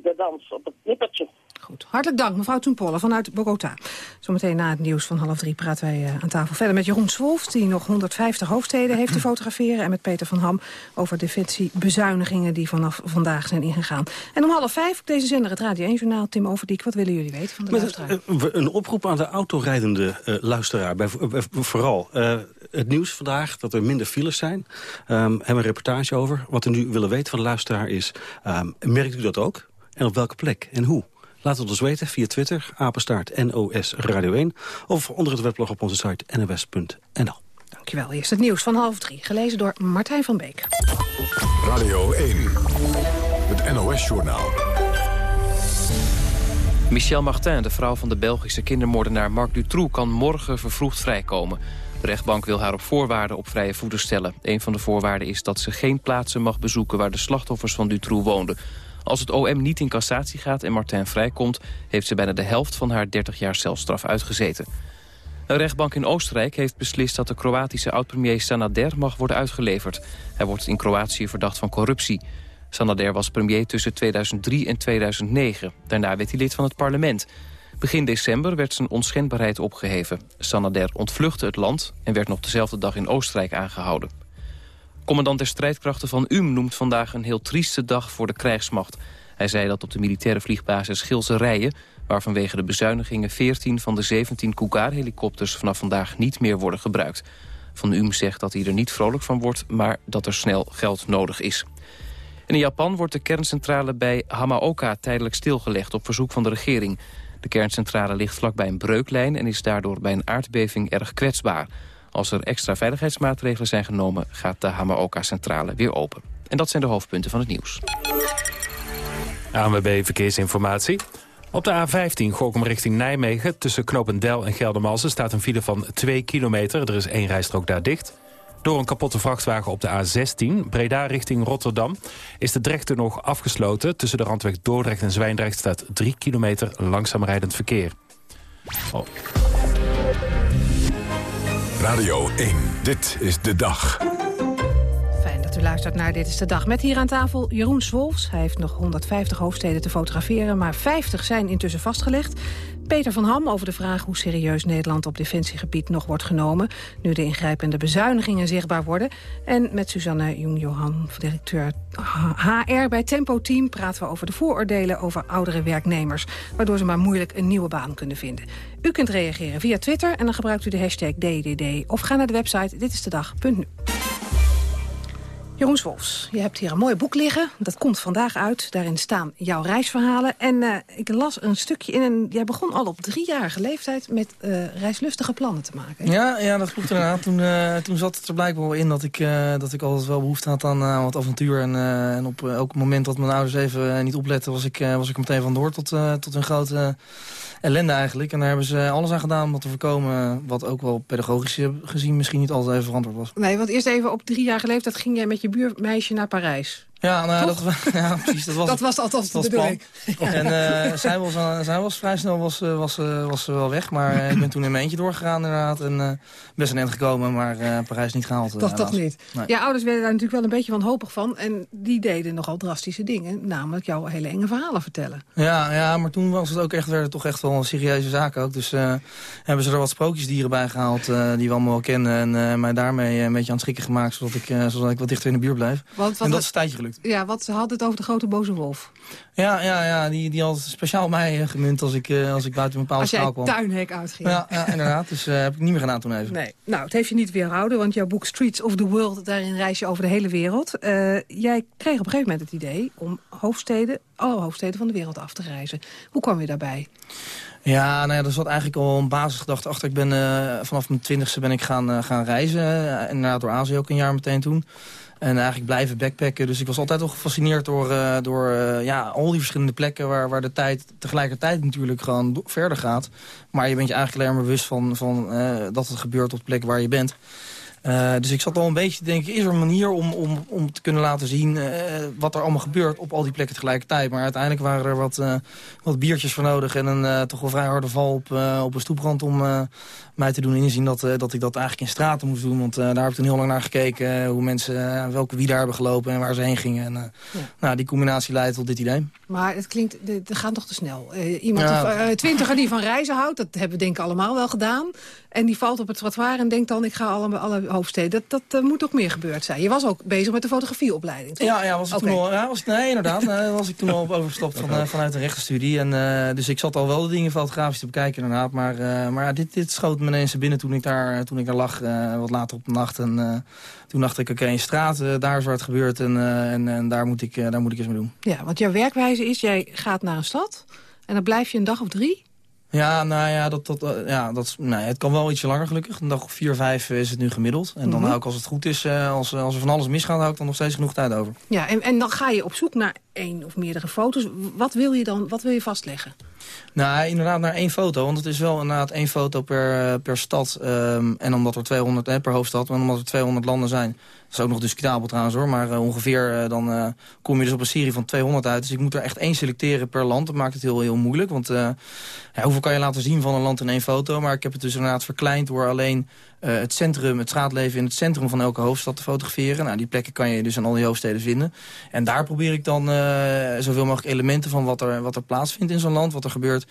de dans op het nippertje. Goed. Hartelijk dank, mevrouw Toenpolle vanuit Bogota. Zometeen na het nieuws van half drie praten wij aan tafel verder met Jeroen Zwolf... die nog 150 hoofdsteden heeft te fotograferen... en met Peter van Ham over defensiebezuinigingen die vanaf vandaag zijn ingegaan. En om half vijf op deze zender het Radio 1-journaal. Tim Overdiek, wat willen jullie weten van de luisteraar? Een oproep aan de autorijdende uh, luisteraar. Bij, vooral uh, het nieuws vandaag, dat er minder files zijn. Um, hebben we een reportage over. Wat we nu willen weten van de luisteraar is... Um, merkt u dat ook? En op welke plek? En hoe? Laat het ons weten via Twitter, apenstaart NOS Radio 1... of onder het weblog op onze site nos.nl. Dankjewel. Eerst het nieuws van half drie, gelezen door Martijn van Beek. Radio 1, het NOS-journaal. Michel Martin, de vrouw van de Belgische kindermoordenaar Marc Dutroux... kan morgen vervroegd vrijkomen. De rechtbank wil haar op voorwaarden op vrije voeten stellen. Een van de voorwaarden is dat ze geen plaatsen mag bezoeken... waar de slachtoffers van Dutroux woonden. Als het OM niet in cassatie gaat en Martin vrijkomt... heeft ze bijna de helft van haar 30 jaar celstraf uitgezeten. Een rechtbank in Oostenrijk heeft beslist dat de Kroatische oud-premier Sanader mag worden uitgeleverd. Hij wordt in Kroatië verdacht van corruptie. Sanader was premier tussen 2003 en 2009. Daarna werd hij lid van het parlement. Begin december werd zijn onschendbaarheid opgeheven. Sanader ontvluchtte het land en werd nog dezelfde dag in Oostenrijk aangehouden. Commandant der strijdkrachten van UM noemt vandaag een heel trieste dag voor de krijgsmacht. Hij zei dat op de militaire vliegbasis Gilse Rijen... waar vanwege de bezuinigingen 14 van de 17 Cougar-helikopters vanaf vandaag niet meer worden gebruikt. Van UM zegt dat hij er niet vrolijk van wordt, maar dat er snel geld nodig is. in Japan wordt de kerncentrale bij Hamaoka tijdelijk stilgelegd op verzoek van de regering. De kerncentrale ligt vlakbij een breuklijn en is daardoor bij een aardbeving erg kwetsbaar. Als er extra veiligheidsmaatregelen zijn genomen, gaat de Hamaoka-centrale weer open. En dat zijn de hoofdpunten van het nieuws. ANWB Verkeersinformatie. Op de A15 Gorkum richting Nijmegen tussen Knopendel en Geldermalsen staat een file van 2 kilometer. Er is één rijstrook daar dicht. Door een kapotte vrachtwagen op de A16, Breda richting Rotterdam... is de Drechter nog afgesloten. Tussen de randweg Dordrecht en Zwijndrecht staat 3 kilometer langzaam rijdend verkeer. Oh. Radio 1, dit is de dag. Fijn dat u luistert naar Dit is de Dag. Met hier aan tafel Jeroen Swolfs. Hij heeft nog 150 hoofdsteden te fotograferen, maar 50 zijn intussen vastgelegd. Peter van Ham over de vraag hoe serieus Nederland op defensiegebied nog wordt genomen... nu de ingrijpende bezuinigingen zichtbaar worden. En met Suzanne Jong-Johan, directeur HR bij Tempo Team... praten we over de vooroordelen over oudere werknemers... waardoor ze maar moeilijk een nieuwe baan kunnen vinden. U kunt reageren via Twitter en dan gebruikt u de hashtag DDD... of ga naar de website ditistedag.nu. Jeroen Wolfs, je hebt hier een mooi boek liggen. Dat komt vandaag uit. Daarin staan jouw reisverhalen. En uh, ik las een stukje in en jij begon al op driejarige leeftijd... met uh, reislustige plannen te maken. Ja, ja dat klopt inderdaad. Toen, uh, toen zat het er blijkbaar wel in dat ik, dat ik altijd wel behoefte had aan wat avontuur. En, en op elk moment dat mijn ouders even niet opletten... was ik, was ik meteen vandoor tot, tot een grote ellende eigenlijk. En daar hebben ze alles aan gedaan om dat te voorkomen... wat ook wel pedagogisch gezien misschien niet altijd even verantwoord was. Nee, want eerst even op driejarige leeftijd ging jij met je buurmeisje naar Parijs. Ja, nou, dat, ja, precies. Dat was, dat was althans de bedoeling. En uh, zij, was, uh, zij was vrij snel was, uh, was, was wel weg. Maar ik ben toen in mijn eentje doorgegaan inderdaad. En best een eind gekomen, maar Parijs niet gehaald. Toch, toch niet. Nee. Ja, ouders werden daar natuurlijk wel een beetje wanhopig van. En die deden nogal drastische dingen. Namelijk jouw hele enge verhalen vertellen. Ja, ja maar toen was het ook echt, werd het toch echt wel een serieuze zaak ook. Dus hebben ze er wat sprookjesdieren bij gehaald die we allemaal wel kennen. En mij daarmee een beetje aan het schrikken gemaakt. Zodat ik, zodat ik wat dichter in de buurt blijf. Want, en dat is een tijdje gelukt. Ja, wat ze had het over de grote boze wolf. Ja, ja, ja die, die had speciaal mij uh, gemunt als ik, uh, als ik buiten een bepaalde schaal kwam. Als jij tuinhek uitging. Ja, ja inderdaad. Dus uh, heb ik niet meer gedaan toen even. Nee. Nou, het heeft je niet weerhouden, want jouw boek Streets of the World... daarin reis je over de hele wereld. jij kreeg op een gegeven moment het idee om hoofdsteden... alle hoofdsteden van de wereld af te reizen. Hoe kwam je daarbij? Ja, nou ja, er zat eigenlijk al een basisgedachte achter. Ik ben vanaf mijn twintigste ben ik gaan, gaan reizen. en inderdaad door Azië ook een jaar meteen toen. En eigenlijk blijven backpacken. Dus ik was altijd wel gefascineerd door, uh, door uh, ja, al die verschillende plekken... Waar, waar de tijd tegelijkertijd natuurlijk gewoon verder gaat. Maar je bent je eigenlijk alleen maar bewust van, van uh, dat het gebeurt op de plek waar je bent. Uh, dus ik zat al een beetje te denken, is er een manier om, om, om te kunnen laten zien uh, wat er allemaal gebeurt op al die plekken tegelijkertijd. Maar uiteindelijk waren er wat, uh, wat biertjes voor nodig en een toch wel vrij harde val op, op een stoeprand om mij te doen inzien dat, dat ik dat eigenlijk in straten moest doen. Want daar heb ik toen heel lang naar gekeken, hoe mensen, welke wie daar hebben gelopen en waar ze heen gingen. En, ja. nou, die combinatie leidt tot dit idee. Maar het klinkt, het gaat toch te snel. iemand, ja. twintiger die van reizen houdt, dat hebben we denk ik allemaal wel gedaan. En die valt op het trottoir en denkt dan, ik ga alle, alle hoofdsteden. Dat, dat uh, moet toch meer gebeurd zijn. Je was ook bezig met de fotografieopleiding, toch? Ja, ja, was ik okay. toen al, ja was, nee, inderdaad. nee, was ik toen al overgestapt van, uh, vanuit een rechtenstudie. En, uh, dus ik zat al wel de dingen fotografisch te bekijken, inderdaad. Maar, maar ja, dit, dit schoot me ineens binnen toen ik daar, toen ik daar lag, wat later op de nacht. En toen dacht ik, oké, okay, in straat, daar is waar het gebeurt. En, en, en daar, moet ik, daar moet ik eens mee doen. Ja, want jouw werkwijze is, jij gaat naar een stad... en dan blijf je een dag of drie... Ja, nou ja, dat, dat, ja dat, nou, het kan wel ietsje langer gelukkig. Een dag of vier, vijf is het nu gemiddeld. En dan mm -hmm. hou ik als het goed is, als, als er van alles misgaat, hou ik dan nog steeds genoeg tijd over. Ja, en, en dan ga je op zoek naar één of meerdere foto's. Wat wil je dan, wat wil je vastleggen? Nou, inderdaad naar één foto. Want het is wel inderdaad één foto per, per stad. Um, en omdat er 200, eh, per hoofdstad, en omdat er 200 landen zijn. Dat is ook nog discutabel trouwens hoor. Maar uh, ongeveer uh, dan kom je dus op een serie van 200 uit. Dus ik moet er echt één selecteren per land. Dat maakt het heel, heel moeilijk. Want ja, hoeveel kan je laten zien van een land in één foto? Maar ik heb het dus inderdaad verkleind door alleen het centrum, het straatleven in het centrum van elke hoofdstad te fotograferen. Nou, die plekken kan je dus aan al die hoofdsteden vinden. En daar probeer ik dan uh, zoveel mogelijk elementen van wat er, wat er plaatsvindt in zo'n land, wat er gebeurt,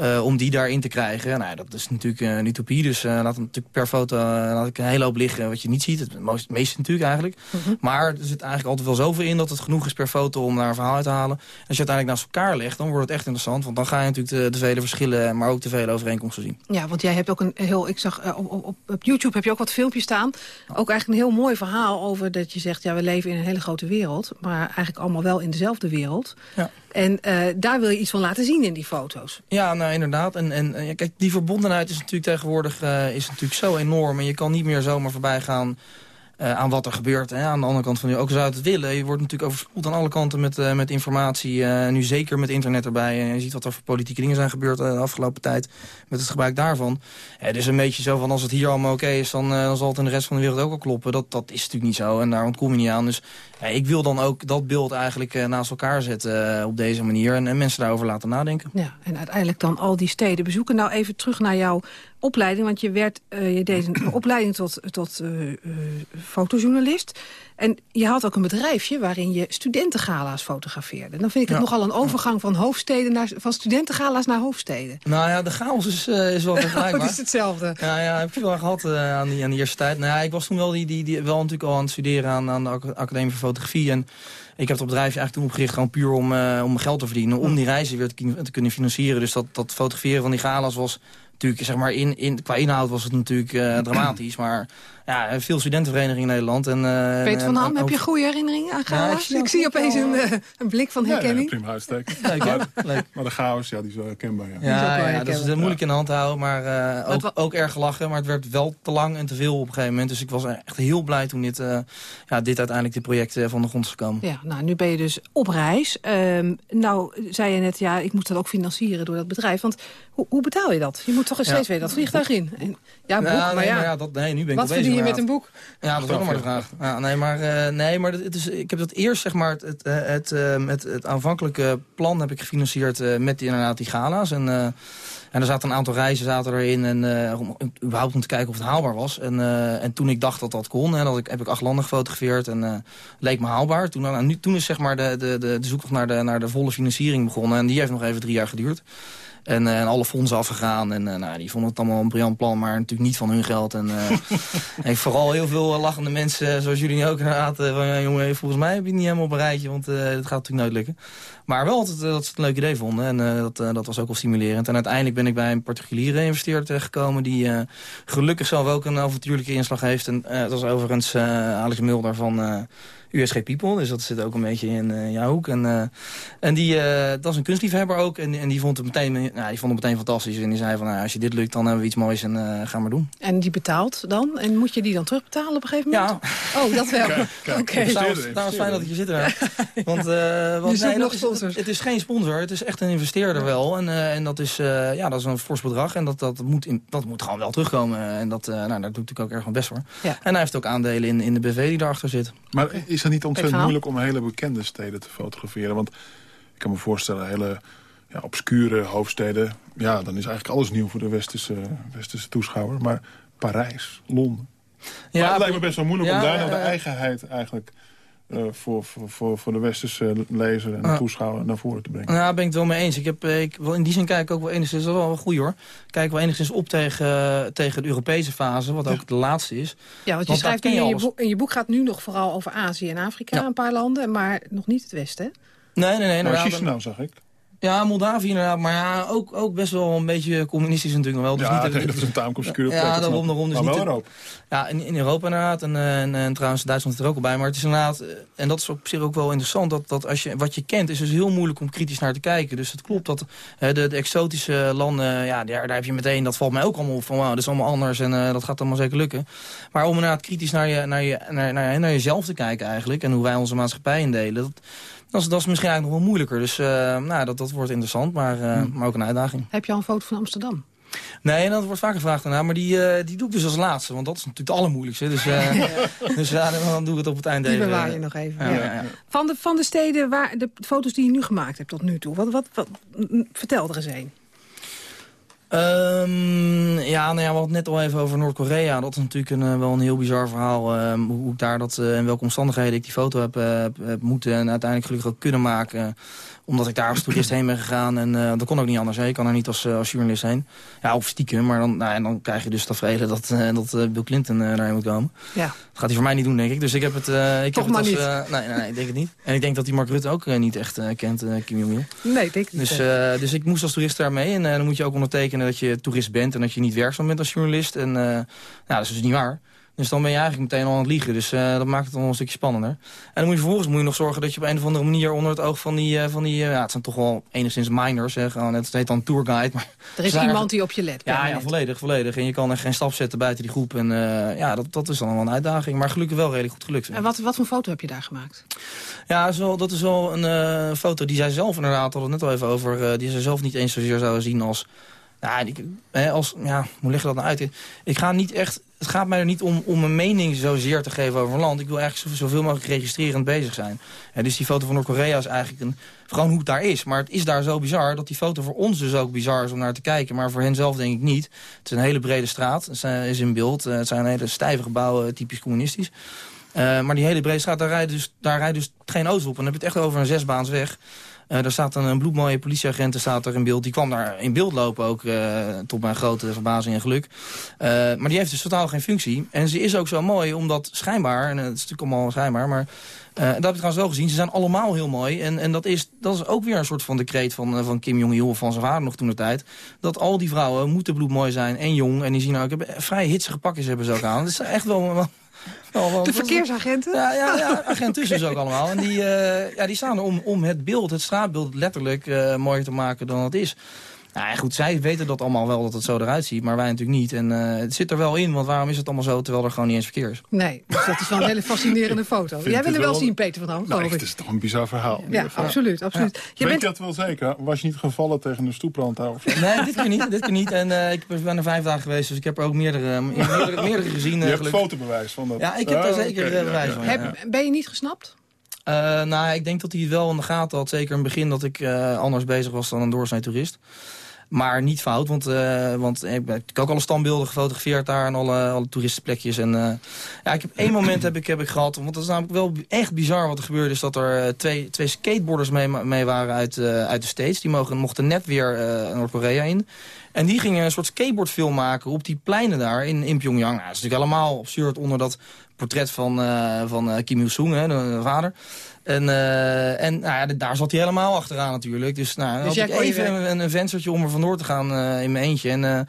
uh, om die daarin te krijgen. Nou, dat is natuurlijk een utopie, dus laat natuurlijk per foto laat ik een hele hoop liggen wat je niet ziet. Het meeste natuurlijk eigenlijk. Maar er zit eigenlijk altijd wel zoveel in dat het genoeg is per foto om daar een verhaal uit te halen. Als je uiteindelijk naast elkaar legt, dan wordt het echt interessant. Want dan ga je natuurlijk de, de vele verschillen, maar ook de vele overeenkomsten zien. Ja, want jij hebt ook een heel... Ik zag op, op, op YouTube heb je ook wat filmpjes staan. Ook eigenlijk een heel mooi verhaal over dat je zegt... ja, we leven in een hele grote wereld, maar eigenlijk allemaal wel in dezelfde wereld. Ja. En uh, daar wil je iets van laten zien in die foto's. Ja, nou inderdaad. En, en kijk, die verbondenheid is natuurlijk tegenwoordig uh, is natuurlijk zo enorm. En je kan niet meer zomaar voorbij gaan uh, aan wat er gebeurt. Hè. Aan de andere kant van, ook zou het willen. Je wordt natuurlijk overspoeld aan alle kanten met, uh, met informatie. Uh, nu zeker met internet erbij. En je ziet wat er voor politieke dingen zijn gebeurd de afgelopen tijd. Met het gebruik daarvan. Het is een beetje zo van als het hier allemaal oké is... Dan, dan zal het in de rest van de wereld ook al kloppen. Dat, dat is natuurlijk niet zo. En daar ontkom je niet aan. Dus ik wil dan ook dat beeld eigenlijk naast elkaar zetten op deze manier. En, en mensen daarover laten nadenken. Ja, en uiteindelijk dan al die steden bezoeken. Nou even terug naar jouw opleiding, want je, werd, uh, je deed een opleiding tot, tot uh, uh, fotojournalist. En je had ook een bedrijfje waarin je studentengala's fotografeerde. Dan vind ik het ja. nogal een overgang van, hoofdsteden naar, van studentengala's naar hoofdsteden. Nou ja, de chaos is, is wel vergelijkbaar. oh, het is hetzelfde. Ja, ja, heb ik wel gehad aan, die, aan die eerste tijd. Nou ja, ik was toen wel, die, die, die, wel natuurlijk al aan het studeren aan, aan de Academie voor Fotografie. En ik heb het bedrijfje eigenlijk toen opgericht gewoon puur om, om geld te verdienen. Om die reizen weer te, te, kunnen financieren. Dus dat, dat fotograferen van die galas was natuurlijk, zeg maar, in, in, qua inhoud was het natuurlijk uh, dramatisch. Maar ja, veel studentenverenigingen in Nederland. En, uh, Peter van Ham, heb je goede herinneringen aan chaos? Ja, ik, zie, ik zie opeens een, uh, een blik van herkenning. Ja, ja prima, uitstekend. Leuk, maar, leuk. maar de chaos, ja, die is wel herkenbaar. Ja, ja, ja, ja dat is moeilijk in de hand houden, maar, uh, ook, ook erg gelachen. Maar het werd wel te lang en te veel op een gegeven moment. Dus ik was echt heel blij toen dit, ja, dit uiteindelijk dit project van de grond is gekomen. Ja, nou, nu ben je dus op reis. Um, nou, zei je net, ja, ik moet dat ook financieren door dat bedrijf. Want hoe, hoe betaal je dat? Je moet toch eens steeds weer dat vliegtuig in. En, ja, boek, maar nee, ja. Maar ja dat, nee, nu ben ik Wat verdien met een boek? Ja, dat is ook nog maar de vraag. Ja, nee, maar, uh, nee, maar het is, ik heb dat eerst, zeg maar, het, het, het, uh, het, het aanvankelijke plan heb ik gefinancierd uh, met die, inderdaad die gala's. En, en er zaten een aantal reizen zaten erin en om, überhaupt om te kijken of het haalbaar was. En, en toen ik dacht dat dat kon, hè, dat ik, heb ik acht landen gefotografeerd en leek me haalbaar. Toen, nou, nu, toen is zeg maar de, de, de, de zoektocht naar de, naar de volle financiering begonnen en die heeft nog even drie jaar geduurd. En, uh, en, alle fondsen afgegaan. En uh, nou, die vonden het allemaal een briljant plan, maar natuurlijk niet van hun geld. En uh, vooral heel veel lachende mensen, zoals jullie ook inderdaad. van, ja, jongen, volgens mij heb je het niet helemaal op een rijtje, want het gaat natuurlijk nooit lukken. Maar wel dat, dat ze het een leuk idee vonden. En dat, dat was ook wel stimulerend. En uiteindelijk ben ik bij een particuliere investeerder terechtgekomen... die gelukkig zelf ook een avontuurlijke inslag heeft. En dat was overigens Alex Mulder van... USG People, dus dat zit ook een beetje in uh, jouw hoek. En, uh, en die, uh, dat is een kunstliefhebber ook. En, en die, vond het meteen, nou, die vond het meteen fantastisch. En die zei van, nou, als je dit lukt, dan hebben we iets moois en ga maar doen. En die betaalt dan? En moet je die dan terugbetalen op een gegeven moment? Ja. Oh, dat wel. Oké. Okay. Daarom is fijn dat je zit er. Want, want nee, dat is, het, het is geen sponsor, het is echt een investeerder wel. En, en dat, is, ja, dat is een fors bedrag. En dat, dat, moet in, dat moet gewoon wel terugkomen. En dat, nou, daar doe ik natuurlijk ook erg mijn best voor. Ja. En hij heeft ook aandelen in, in de BV die daarachter zit. Maar is het niet ontzettend moeilijk om hele bekende steden te fotograferen? Want ik kan me voorstellen, hele ja, obscure hoofdsteden... ja, dan is eigenlijk alles nieuw voor de westerse, westerse toeschouwer. Maar Parijs, Londen... Ja, maar het lijkt me best wel moeilijk ja, om daar nou de eigenheid eigenlijk... Uh, voor, voor, voor de westerse lezer en de toeschouwer naar voren te brengen. Ja, ben ik het wel mee eens. Ik heb, ik, wel, in die zin kijk ik ook wel enigszins, dat is wel goed hoor. Kijk wel enigszins op tegen, tegen de Europese fase, wat ook de laatste is. Ja, want je want schrijft nu in je, boek, in je boek gaat nu nog vooral over Azië en Afrika, ja. een paar landen, maar nog niet het Westen. Nee, nee, nee. Maar Chisinau zag ik. Ja, Moldavië inderdaad. Maar ja, ook, ook best wel een beetje communistisch natuurlijk nog wel. Dus ja, niet, nee, dat is een tamelijk obscure plek. Ja, daarom, daarom. Dus maar niet wel Europa. Ja, in, in Europa inderdaad. En, en, en, trouwens Duitsland is er ook al bij. Maar het is inderdaad, en dat is op zich ook wel interessant... dat, dat als je, wat je kent is dus heel moeilijk om kritisch naar te kijken. Dus het klopt dat de, de exotische landen... ja, daar, daar heb je meteen, dat valt mij ook allemaal op. Van wauw, dat is allemaal anders en uh, dat gaat allemaal zeker lukken. Maar om inderdaad kritisch naar, je, naar, je, naar, naar, naar jezelf te kijken eigenlijk... en hoe wij onze maatschappij indelen... Dat, dat is, dat is misschien eigenlijk nog wel moeilijker. Dus uh, nou, dat, dat wordt interessant, maar, uh, hmm. maar ook een uitdaging. Heb je al een foto van Amsterdam? Nee, dat wordt vaak gevraagd daarna. Maar die, uh, die doe ik dus als laatste. Want dat is natuurlijk het allermoeilijkste. Dus, uh, ja. dus dan doe ik het op het einde Die bewaar je nog even. Ja, ja. Van, de, van de steden, waar de foto's die je nu gemaakt hebt tot nu toe. Wat, wat, wat, vertel er eens een. Um, ja, nou ja, we hadden het net al even over Noord-Korea. Dat is natuurlijk een, uh, wel een heel bizar verhaal. Um, hoe ik daar dat, uh, in welke omstandigheden ik die foto heb, uh, heb moeten... en uiteindelijk gelukkig ook kunnen maken omdat ik daar als toerist heen ben gegaan. En uh, dat kon ook niet anders. Hè. Je kan er niet als, als journalist heen. Ja, of stiekem. Maar dan, nou, en dan krijg je dus tafereelen dat, dat Bill Clinton daarheen moet komen. Ja. Dat gaat hij voor mij niet doen, denk ik. Dus ik heb het... ik Toch heb maar het als, niet. nee, nee, nee, ik denk het niet. En ik denk dat die Mark Rutte ook niet echt kent, Kim Jong-il. Nee, denk ik niet. Dus, dus ik moest als toerist daar mee. En dan moet je ook ondertekenen dat je toerist bent. En dat je niet werkzaam bent als journalist. En nou, dat is dus niet waar. Dus dan ben je eigenlijk meteen al aan het liegen. Dus uh, dat maakt het dan een stukje spannender. En dan moet je vervolgens moet je nog zorgen dat je op een of andere manier... onder het oog van die... Uh, van die uh, ja, het zijn toch wel enigszins minors. Hè, gewoon, het heet dan tourguide. Maar er is iemand die op je let. Ja, ja, volledig, volledig. En je kan er geen stap zetten buiten die groep. En ja, dat, dat is dan wel een uitdaging. Maar gelukkig wel redelijk goed gelukt. En wat, wat voor foto heb je daar gemaakt? Ja, dat is wel, dat is wel een foto die zij zelf inderdaad... hadden het net al even over... die zij zelf niet eens zozeer zouden zien als... Hè, als, ja, hoe leg je dat nou uit? Ik ga niet echt, het gaat mij er niet om, om een mening zozeer te geven over land. Ik wil eigenlijk zoveel mogelijk registrerend bezig zijn. Ja, dus die foto van Noord-Korea is eigenlijk een, gewoon hoe het daar is. Maar het is daar zo bizar dat die foto voor ons dus ook bizar is om naar te kijken. Maar voor hen zelf denk ik niet. Het is een hele brede straat, het is in beeld. Het zijn hele stijve gebouwen, typisch communistisch. Uh, maar die hele brede straat, daar rijdt dus, daar rijdt dus geen auto's op. En dan heb je het echt over een zesbaans weg. Uh, daar staat een, een bloedmooie politieagent staat er in beeld. Die kwam daar in beeld lopen ook, uh, tot mijn grote verbazing en geluk. Uh, maar die heeft dus totaal geen functie. En ze is ook zo mooi, omdat schijnbaar, en het is natuurlijk allemaal schijnbaar... maar dat heb ik trouwens wel gezien. Ze zijn allemaal heel mooi. En, en dat, is, dat is ook weer een soort van decreet van, van Kim Jong-il of van zijn vader nog toen de tijd. Dat al die vrouwen moeten bloedmooi zijn en jong. En die zien ook, vrij hitsige pakjes hebben ze ook aan. Dat is echt wel de verkeersagenten? Ja, ja, ja agenten dus ook allemaal. En die, uh, ja, die staan er om, om het beeld, het straatbeeld letterlijk uh, mooier te maken dan het is. Nou ja, goed, zij weten dat allemaal wel dat het zo eruit ziet, maar wij natuurlijk niet. En uh, het zit er wel in, want waarom is het allemaal zo terwijl er gewoon niet eens verkeer is? Nee, dus dat is wel een hele fascinerende foto. Jij wil er wel zien, Peter van Ham, nou, Het is toch een bizar verhaal. Ja, absoluut. absoluut. Ja. Je Weet bent... je dat wel zeker? Was je niet gevallen tegen een stoeprand daar? Of zo? Nee, dit keer niet. Dit keer niet. En uh, ik ben er vijf dagen geweest, dus ik heb er ook meerdere, meerdere, meerdere gezien. Je hebt fotobewijs van dat? Ja, ik heb daar oh, zeker okay, bewijs van. Heb, ben je niet gesnapt? Uh, nou, ik denk dat hij het wel in de gaten had. Zeker in het begin dat ik uh, anders bezig was dan een doorsnee toerist. Maar niet fout, want, uh, want ik heb ook alle standbeelden gefotografeerd daar... en alle, alle toeristenplekjes. En, uh, ja, ik heb één moment heb ik, heb ik gehad, want dat is namelijk wel echt bizar wat er gebeurde... is dat er uh, twee, twee skateboarders mee, mee waren uit, uit de States. Die mogen, mochten net weer Noord-Korea in. En die gingen een soort skateboardfilm maken op die pleinen daar in, in Pyongyang. Nou, dat is natuurlijk allemaal absurd onder dat portret van, van Kim Il-sung, de vader... En, uh, en nou ja, daar zat hij helemaal achteraan natuurlijk. Dus, nou, dus had ik even een, een venstertje om er vandoor te gaan uh, in mijn eentje. En uh,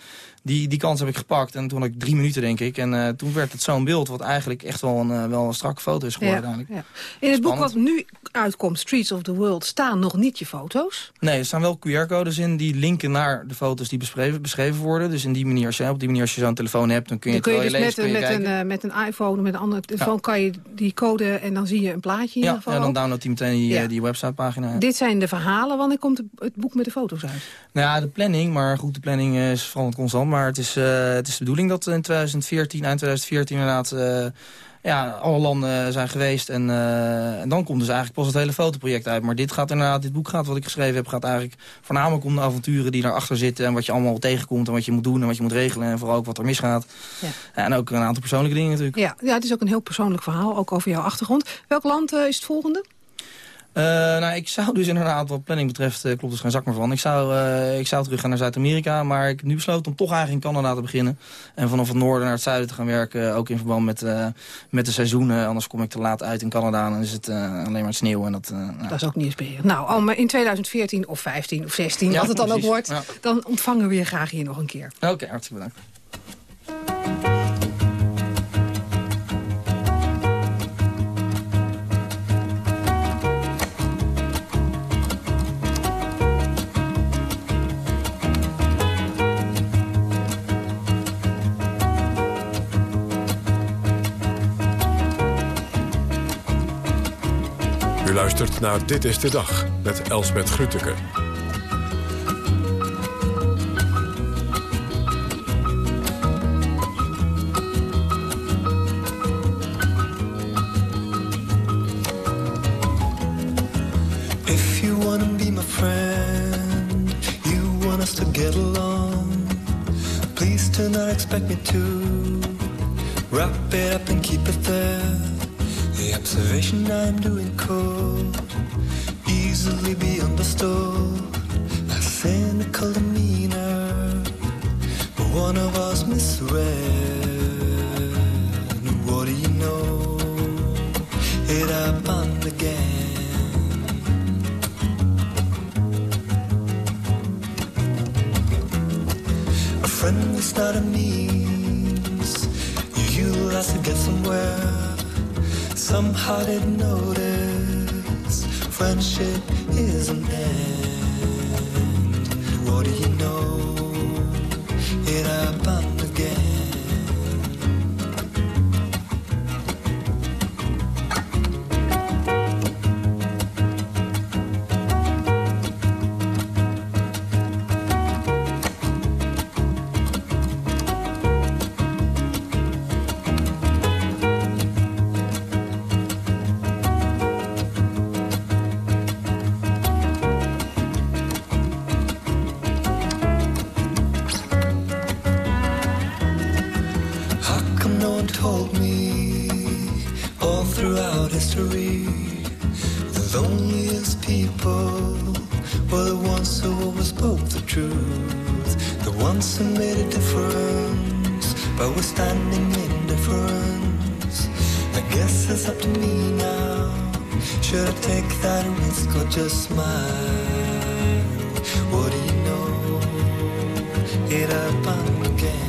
die, die kans heb ik gepakt. En toen had ik drie minuten, denk ik. En uh, toen werd het zo'n beeld wat eigenlijk echt wel een, uh, wel een strakke foto is geworden. Ja, ja. In het boek wat nu uitkomt, Streets of the World, staan nog niet je foto's? Nee, er staan wel QR-codes in die linken naar de foto's die beschreven, beschreven worden. Dus in die manier, als je, op die manier als je zo'n telefoon hebt, dan kun je dan het kun je dus lezen, met, met, een, uh, met een iPhone, met een andere telefoon, ja. kan je die code en dan zie je een plaatje in ja, ieder geval. en dan download je meteen die, die websitepagina. Dit zijn de verhalen. Wanneer komt het boek met de foto's uit? Nou ja, de planning, maar goed, de planning is vooral constant. Maar het is het is de bedoeling dat in 2014, eind 2014 inderdaad... Uh, ja, alle landen zijn geweest. En, uh, en, dan komt dus eigenlijk pas het hele fotoproject uit. Maar dit gaat inderdaad, dit boek gaat, wat ik geschreven heb, gaat eigenlijk voornamelijk om de avonturen die daarachter zitten. En wat je allemaal tegenkomt en wat je moet doen en wat je moet regelen. En vooral ook wat er misgaat. Ja. En ook een aantal persoonlijke dingen natuurlijk. Ja, ja, het is ook een heel persoonlijk verhaal, ook over jouw achtergrond. Welk land uh, is het volgende? Uh, nou, ik zou dus inderdaad, wat planning betreft, uh, klopt dus geen zak meer van. Ik zou, uh, ik zou terug gaan naar Zuid-Amerika, maar ik heb nu besloten om toch eigenlijk in Canada te beginnen. En vanaf het noorden naar het zuiden te gaan werken, ook in verband met, met de seizoenen. Anders kom ik te laat uit in Canada en dan is het alleen maar sneeuw. En dat, nou. dat is ook niet eens beheerd. Nou, maar in 2014 of 15 of 16, ja, wat het dan ook wordt, ja. dan ontvangen we je graag hier nog een keer. Oké, okay, hartstikke bedankt. Luistert naar Dit is de Dag met Elsbeth Grütke. If you wanna be my friend, you want us to get along. Please do not expect me to wrap it up and keep it there. Observation I'm doing cold, easily be understood a cynical demeanor, but one of us misread. What do you know? It happened again. A friend is not a means you utilize to get somewhere. Somehow didn't notice friendship is an end. What do you know? It happened Should I take that risk or just smile? What do you know? It happened again.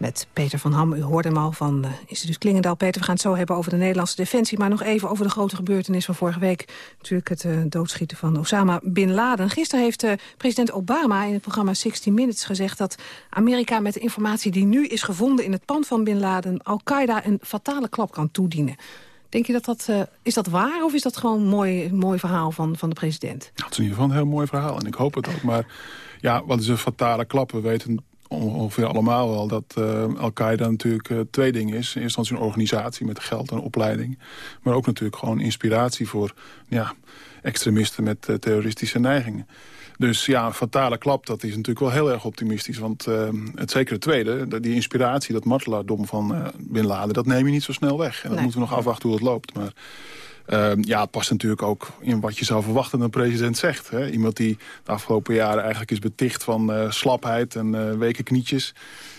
Met Peter van Ham, u hoorde hem al van uh, instituut Klingendaal. Peter, we gaan het zo hebben over de Nederlandse defensie... maar nog even over de grote gebeurtenis van vorige week. Natuurlijk het uh, doodschieten van Osama Bin Laden. Gisteren heeft uh, president Obama in het programma 60 Minutes gezegd... dat Amerika met de informatie die nu is gevonden in het pand van Bin Laden... Al-Qaeda een fatale klap kan toedienen. Denk je dat dat, is dat waar of is dat gewoon een mooi, mooi verhaal van, van de president? Ja, het is in ieder geval een heel mooi verhaal en ik hoop het ook. Maar ja, wat is een fatale klap? We weten ongeveer allemaal wel dat uh, Al-Qaeda natuurlijk uh, twee dingen is. In eerste instantie een organisatie met geld en opleiding. Maar ook natuurlijk gewoon inspiratie voor ja, extremisten met uh, terroristische neigingen. Dus ja, een fatale klap, dat is natuurlijk wel heel erg optimistisch. Want het zeker het tweede, die inspiratie, dat martelaardom van Bin Laden... dat neem je niet zo snel weg. En dat nee. moeten we nog afwachten hoe het loopt. Maar uh, ja, het past natuurlijk ook in wat je zou verwachten dat een president zegt. Hè? Iemand die de afgelopen jaren eigenlijk is beticht van uh, slapheid en uh, weke knietjes...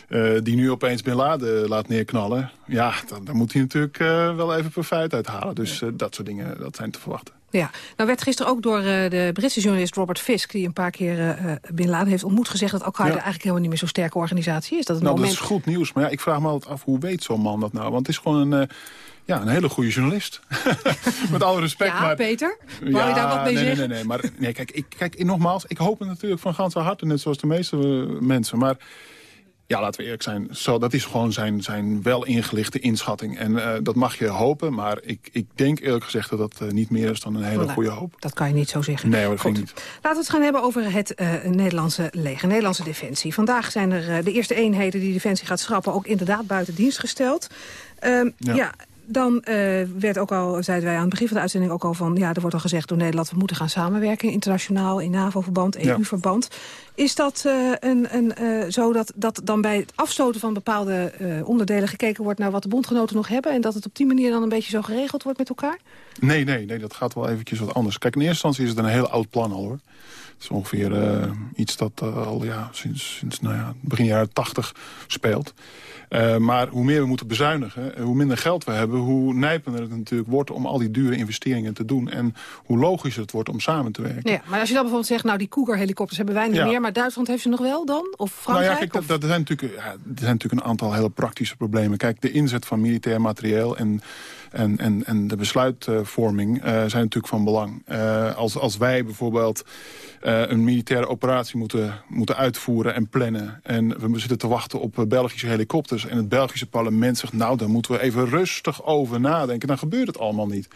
Uh, die nu opeens Bin Laden laat neerknallen. Ja, dan, dan moet hij natuurlijk wel even profijt uithalen. Dus dat soort dingen, dat zijn te verwachten. Ja, nou werd gisteren ook door uh, de Britse journalist Robert Fisk... die een paar keer uh, Bin Laden heeft ontmoet gezegd... dat Al-Qaeda ja. eigenlijk helemaal niet meer zo'n sterke organisatie is. Dat, het nou, moment... dat is goed nieuws. Maar ja, ik vraag me altijd af, hoe weet zo'n man dat nou? Want het is gewoon een... Uh, ja, een hele goede journalist. Met alle respect. Ja, maar, Peter? Wou ja, je daar wat mee nee, zeggen? Nee, nee, nee. Maar nee, kijk, ik, kijk, nogmaals, ik hoop het natuurlijk van ganse harte... net zoals de meeste mensen. Maar ja, laten we eerlijk zijn. Zo, dat is gewoon zijn, zijn wel ingelichte inschatting. En uh, dat mag je hopen. Maar ik, ik denk eerlijk gezegd dat dat uh, niet meer is dan een hele goede hoop. Dat kan je niet zo zeggen. Nee, dat vind ik niet. Laten we het gaan hebben over het uh, Nederlandse leger, Nederlandse Defensie. Vandaag zijn er de eerste eenheden die Defensie gaat schrappen... ook inderdaad buiten dienst gesteld. ja. ja dan uh, werd ook al, zeiden wij aan het begin van de uitzending ook al van... ja, er wordt al gezegd door Nederland, we moeten gaan samenwerken... internationaal, in NAVO-verband, EU-verband. Ja. Is dat uh, een, een, uh, zo dat, dat dan bij het afstoten van bepaalde onderdelen... gekeken wordt naar wat de bondgenoten nog hebben... en dat het op die manier dan een beetje zo geregeld wordt met elkaar? Nee, nee, nee dat gaat wel eventjes wat anders. Kijk, in eerste instantie is het een heel oud plan al, hoor. Is ongeveer uh, iets dat uh, al ja, sinds, sinds nou ja, begin jaren 80 speelt. Uh, maar hoe meer we moeten bezuinigen, hoe minder geld we hebben... hoe nijpender het natuurlijk wordt om al die dure investeringen te doen. En hoe logischer het wordt om samen te werken. Ja, maar als je dan bijvoorbeeld zegt, nou die Cougar-helikopters hebben wij niet Ja. meer... maar Duitsland heeft ze nog wel dan? Of Frankrijk? Nou ja, kijk, dat, dat zijn natuurlijk, ja, er zijn natuurlijk een aantal hele praktische problemen. Kijk, de inzet van militair materieel en, en, en, en de besluitvorming eh, zijn natuurlijk van belang. Eh, als, als wij bijvoorbeeld eh, een militaire operatie moeten, moeten uitvoeren en plannen... en we zitten te wachten op Belgische helikopters... en het Belgische parlement zegt, nou, daar moeten we even rustig over nadenken... dan gebeurt het allemaal niet.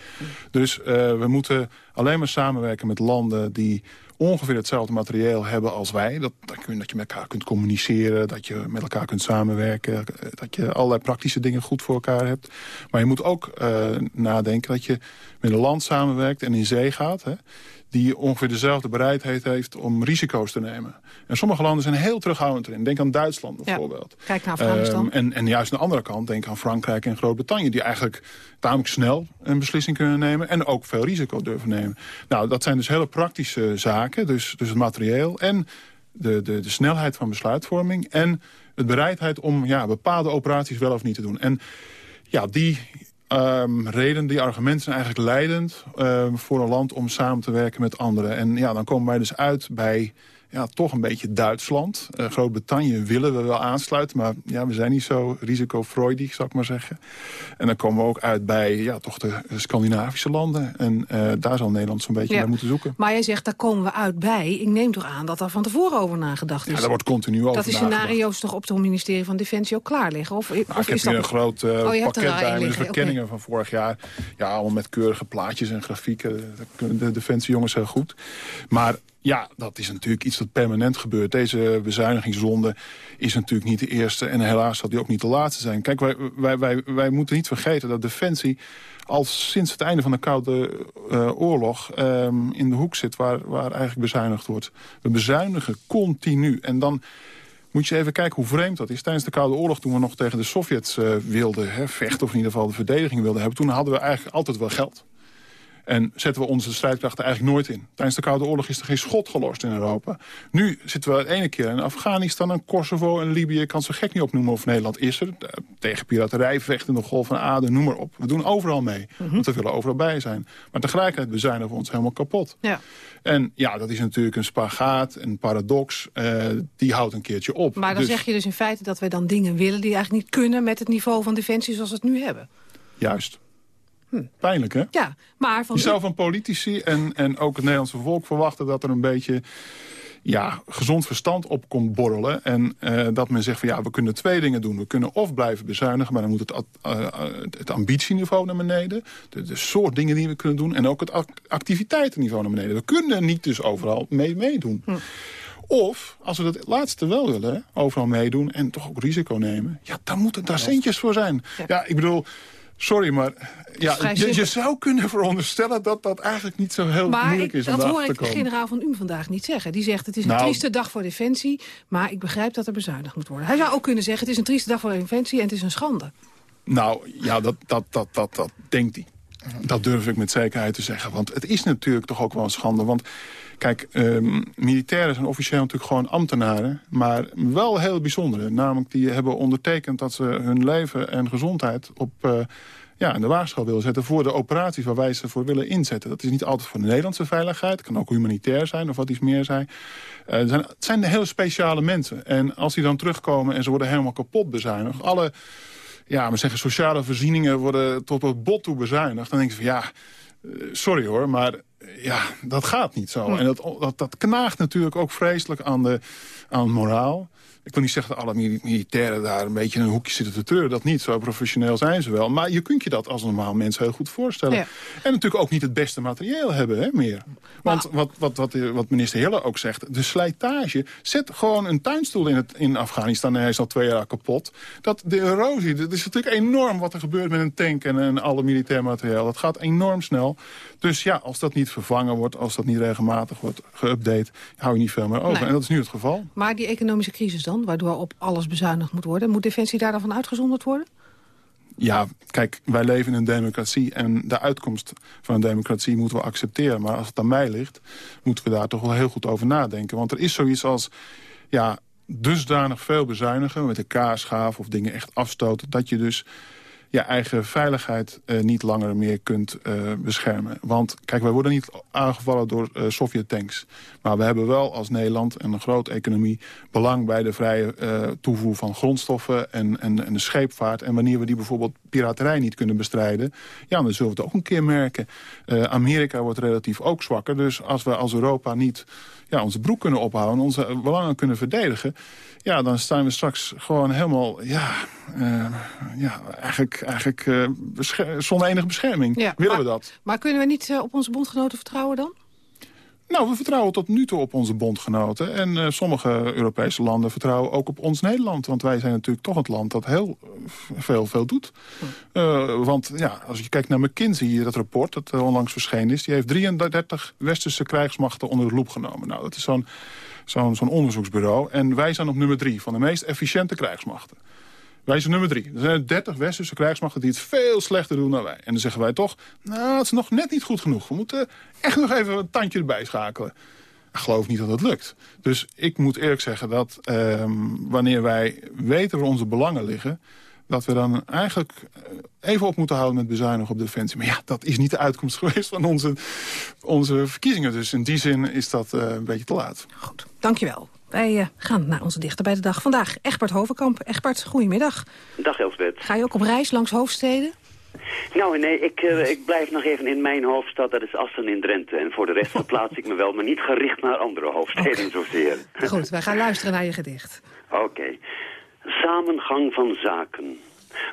Dus we moeten alleen maar samenwerken met landen die ongeveer hetzelfde materieel hebben als wij. Dat, dat, kun- dat je met elkaar kunt communiceren, dat je met elkaar kunt samenwerken... eh, dat je allerlei praktische dingen goed voor elkaar hebt. Maar je moet ook eh, nadenken dat je met een land samenwerkt en in zee gaat... Hè, die ongeveer dezelfde bereidheid heeft om risico's te nemen. En sommige landen zijn heel terughoudend erin. Denk aan Duitsland bijvoorbeeld. Kijk naar Afghanistan. Ehm, en, en juist aan de andere kant, denk aan Frankrijk en Groot-Brittannië... die eigenlijk tamelijk snel een beslissing kunnen nemen... en ook veel risico durven nemen. Nou, dat zijn dus hele praktische zaken. Dus, dus het materieel en de, de, de snelheid van besluitvorming... en het bereidheid om ja, bepaalde operaties wel of niet te doen. En ja, die ehm redenen, die argumenten zijn eigenlijk leidend... ehm, voor een land om samen te werken met anderen. En ja, dan komen wij dus uit bij ja, toch een beetje Duitsland. Eh, Groot-Brittannië willen we wel aansluiten, maar ja, we zijn niet zo risicofreudig, zou ik maar zeggen. En dan komen we ook uit bij ja, toch de Scandinavische landen. En eh, daar zal Nederland zo'n beetje Ja. bij moeten zoeken. Maar jij zegt, daar komen we uit bij. Ik neem toch aan dat daar van tevoren over nagedacht is. Ja, daar wordt continu over dat nagedacht. scenario's toch op het ministerie van Defensie ook klaar liggen? Of, Nou, of ik heb is hier dat... een groot eh, Oh, pakket bij. De verkenningen van vorig jaar. Ja, allemaal met keurige plaatjes en grafieken. Dat kunnen de defensiejongens heel goed. Maar ja, dat is natuurlijk iets dat permanent gebeurt. Deze bezuinigingsronde is natuurlijk niet de eerste. En helaas zal die ook niet de laatste zijn. Kijk, wij, wij, wij, wij moeten niet vergeten dat defensie al sinds het einde van de Koude eh, Oorlog ehm, in de hoek zit waar, waar eigenlijk bezuinigd wordt. We bezuinigen continu. En dan moet je even kijken hoe vreemd dat is. Tijdens de Koude Oorlog, toen we nog tegen de Sovjets eh, wilden hè, vechten... of in ieder geval de verdediging wilden hebben... toen hadden we eigenlijk altijd wel geld. En zetten we onze strijdkrachten eigenlijk nooit in. Tijdens de Koude Oorlog is er geen schot gelost in Europa. Nu zitten we het ene keer in Afghanistan en Kosovo en Libië. Ik kan zo gek niet opnoemen of Nederland is er. Eh, Tegen piraterij, vechten in de Golf van Aden, noem maar op. We doen overal mee, Mhm. want we willen overal bij zijn. Maar tegelijkertijd bezuinigen we ons helemaal kapot. Ja. En ja, dat is natuurlijk een spagaat, een paradox. eh, die houdt een keertje op. Maar dan Dus- zeg je dus in feite dat wij dan dingen willen... die eigenlijk niet kunnen met het niveau van Defensie zoals we het nu hebben. Juist. Pijnlijk, hè? Ja, maar van... Je zou van politici en, en ook het Nederlandse volk verwachten... dat er een beetje ja, gezond verstand op komt borrelen. En eh, dat men zegt van ja, we kunnen twee dingen doen. We kunnen of blijven bezuinigen, maar dan moet het, eh, eh, het ambitieniveau naar beneden. De, de soort dingen die we kunnen doen. En ook het ac- activiteitenniveau naar beneden. We kunnen niet dus overal mee meedoen. Of, als we dat laatste wel willen, overal meedoen en toch ook risico nemen... ja, dan moeten daar centjes voor zijn. Ja, ik bedoel, sorry, maar ja, je, je zou kunnen veronderstellen... dat dat eigenlijk niet zo heel Maar moeilijk ik, is om dat hoor ik de generaal van UM vandaag niet zeggen. Die zegt het is een Nou- trieste dag voor Defensie, maar ik begrijp dat er bezuinigd moet worden. Hij zou ook kunnen zeggen het is een trieste dag voor Defensie en het is een schande. Nou, ja, dat, dat, dat, dat, dat denkt hij. Dat durf ik met zekerheid te zeggen. Want het is natuurlijk toch ook wel een schande. Want kijk, ehm, militairen zijn officieel natuurlijk gewoon ambtenaren. Maar wel heel bijzondere. Namelijk, die hebben ondertekend dat ze hun leven en gezondheid op... eh, ja, in de waagschaal willen zetten voor de operaties waar wij ze voor willen inzetten. Dat is niet altijd voor de Nederlandse veiligheid. Het kan ook humanitair zijn of wat iets meer zijn. Eh, het zijn. Het zijn hele speciale mensen. En als die dan terugkomen en ze worden helemaal kapot bezuinigd... alle ja, maar zeggen, sociale voorzieningen worden tot het bot toe bezuinigd. Dan denk je van ja, eh, sorry hoor, maar ja, dat gaat niet zo. En dat, dat, dat knaagt natuurlijk ook vreselijk aan de aan moraal. Ik wil niet zeggen dat alle mili- militairen daar een beetje in een hoekje zitten te treuren. Dat niet, zo professioneel zijn ze wel. Maar je kunt je dat als normaal mens heel goed voorstellen. Ja. En natuurlijk ook niet het beste materieel hebben, hè, meer. Want wat, wat, wat, wat minister Hille ook zegt, de slijtage... zet gewoon een tuinstoel in, het, in Afghanistan en hij is al twee jaar kapot. Dat de erosie, dat is natuurlijk enorm wat er gebeurt met een tank en, en alle militair materiaal. Dat gaat enorm snel. Dus ja, als dat niet vervangen wordt, als dat niet regelmatig wordt geüpdate... hou je niet veel meer over. Nee. En dat is nu het geval. Maar die economische crisis dan, waardoor op alles bezuinigd moet worden... moet Defensie daar dan van uitgezonderd worden? Ja, kijk, wij leven in een democratie en de uitkomst van een democratie moeten we accepteren. Maar als het aan mij ligt, moeten we daar toch wel heel goed over nadenken. Want er is zoiets als, ja, dusdanig veel bezuinigen met de kaarschaaf of dingen echt afstoten... dat je dus je eigen veiligheid uh, niet langer meer kunt uh, beschermen. Want kijk, wij worden niet aangevallen door uh, Sovjet-tanks. Maar we hebben wel als Nederland en een grote economie... belang bij de vrije toevoer van grondstoffen en, en, en de scheepvaart. En wanneer we die bijvoorbeeld piraterij niet kunnen bestrijden... ja, dan zullen we het ook een keer merken. Amerika wordt relatief ook zwakker. Dus als we als Europa niet ja, onze broek kunnen ophouden... onze belangen kunnen verdedigen ja, dan staan we straks gewoon helemaal, ja, uh, ja eigenlijk, eigenlijk uh, zonder enige bescherming. Ja, Willen maar, we dat? Maar kunnen we niet op onze bondgenoten vertrouwen dan? Nou, we vertrouwen tot nu toe op onze bondgenoten. En uh, sommige Europese landen vertrouwen ook op ons Nederland. Want wij zijn natuurlijk toch het land dat heel veel, veel doet. Uh, want ja, als je kijkt naar McKinsey, dat rapport dat onlangs verschenen is... die heeft 33 westerse krijgsmachten onder de loep genomen. Nou, dat is zo'n zo'n zo'n onderzoeksbureau. En wij zijn op nummer drie van de meest efficiënte krijgsmachten. Wij zijn nummer drie. Er zijn 30 westerse krijgsmachten die het veel slechter doen dan wij. En dan zeggen wij toch, nou, het is nog net niet goed genoeg. We moeten echt nog even een tandje erbij schakelen. Ik geloof niet dat dat lukt. Dus ik moet eerlijk zeggen dat um, wanneer wij weten waar onze belangen liggen dat we dan eigenlijk eh, even op moeten houden met bezuinigen op defensie. Maar ja, dat is niet de uitkomst geweest van onze, onze verkiezingen. Dus in die zin is dat uh, een beetje te laat. Goed, dankjewel. Wij uh, gaan naar onze dichter bij de dag. Vandaag Egbert Hovenkamp. Egbert, goedemiddag. Dag Elsbeth. Ga je ook op reis langs hoofdsteden? Nou, nee, ik, uh, ik blijf nog even in mijn hoofdstad, dat is Assen in Drenthe. En voor de rest verplaats ik me wel, maar niet gericht naar andere hoofdsteden okay. zozeer. Goed, wij gaan luisteren naar je gedicht. Oké. Okay. Samengang van zaken.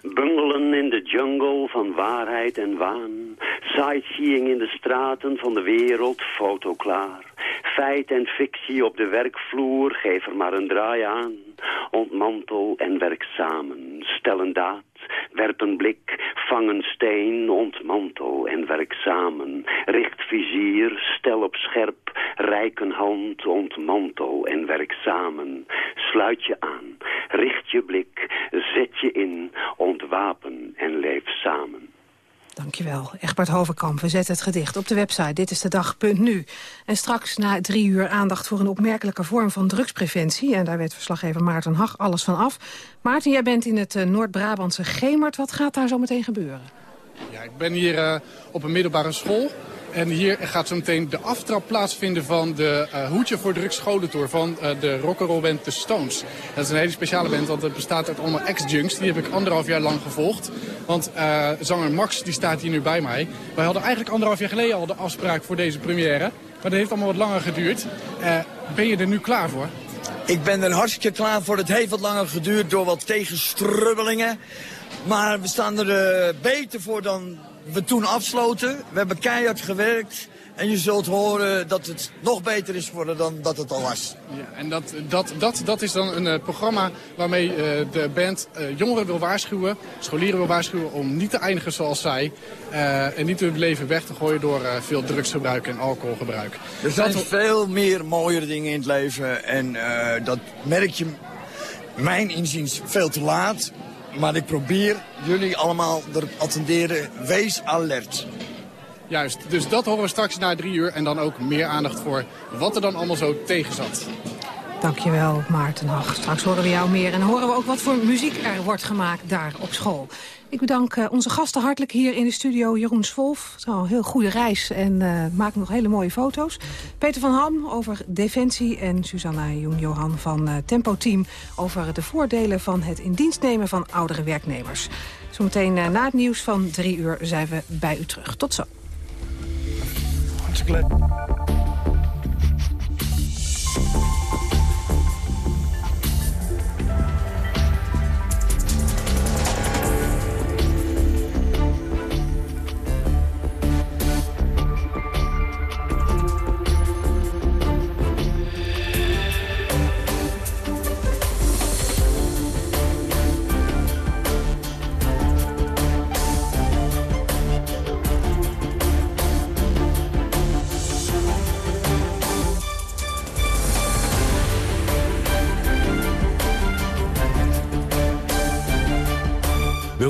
Bungelen in de jungle van waarheid en waan. Sightseeing in de straten van de wereld, foto klaar. Feit en fictie op de werkvloer, geef er maar een draai aan. Ontmantel en werk samen, stel een daad, werp een blik, vang een steen, ontmantel en werk samen. Richt vizier, stel op scherp, rijk een hand, ontmantel en werk samen. Sluit je aan, richt je blik, zet je in, ontwapen en leef samen. Dankjewel, Egbert Hovenkamp. We zetten het gedicht op de website Dit is de dag.nu. En straks na drie uur aandacht voor een opmerkelijke vorm van drugspreventie. En daar weet verslaggever Maarten Hag alles van af. Maarten, jij bent in het uh, Noord-Brabantse Gemert. Wat gaat daar zo meteen gebeuren? Ja, ik ben hier uh, op een middelbare school. En hier gaat zo meteen de aftrap plaatsvinden van de uh, Hoedje voor Drugs scholentour van uh, de rock'n'roll band The Stones. Dat is een hele speciale band, want het bestaat uit allemaal ex-junks. Die heb ik anderhalf jaar lang gevolgd. Want uh, zanger Max die staat hier nu bij mij. Wij hadden eigenlijk anderhalf jaar geleden al de afspraak voor deze première. Maar dat heeft allemaal wat langer geduurd. ben je er nu klaar voor? Ik ben er hartstikke klaar voor. Het heeft wat langer geduurd door wat tegenstrubbelingen. Maar we staan er beter voor dan we toen afsloten. We hebben keihard gewerkt. En je zult horen dat het nog beter is geworden dan dat het al was. Ja, en dat, dat, dat, dat is dan een uh, programma waarmee uh, de band uh, jongeren wil waarschuwen, scholieren wil waarschuwen om niet te eindigen zoals zij. en niet hun leven weg te gooien door veel drugsgebruik en alcoholgebruik. Er zijn dat... veel meer mooiere dingen in het leven en dat merk je mijn inziens veel te laat. Maar ik probeer jullie allemaal erop attenderen. Wees alert. Juist, dus dat horen we straks na drie uur. En dan ook meer aandacht voor wat er dan allemaal zo tegen zat. Dankjewel, Maarten Hag. Straks horen we jou meer en horen we ook wat voor muziek er wordt gemaakt daar op school. Ik bedank uh, onze gasten hartelijk hier in de studio. Jeroen Swolf, een heel goede reis en uh, maakt nog hele mooie foto's. Peter van Ham over Defensie en Susanna Joen-Johan van uh, Tempo Team... over de voordelen van het in dienst nemen van oudere werknemers. Zometeen na het nieuws van drie uur zijn we bij u terug. Tot zo. Hartstikke.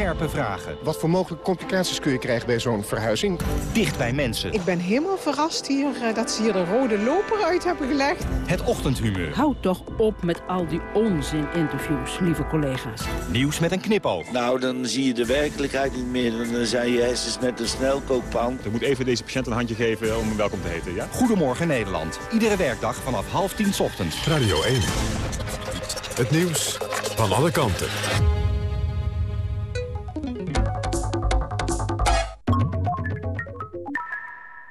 Scherpe vragen. Wat voor mogelijke complicaties kun je krijgen bij zo'n verhuizing? Dicht bij mensen. Ik ben helemaal verrast hier eh, dat ze hier de rode loper uit hebben gelegd. Het ochtendhumeur. Houd toch op met al die onzin-interviews, lieve collega's. Nieuws met een knipoog. Nou, dan zie je de werkelijkheid niet meer. Dan zijn je hersens net een snelkookpan. Ik moet even deze patiënt een handje geven om hem welkom te heten, ja? Goedemorgen Nederland. Iedere werkdag vanaf half tien ochtends. Radio 1. Het nieuws van alle kanten.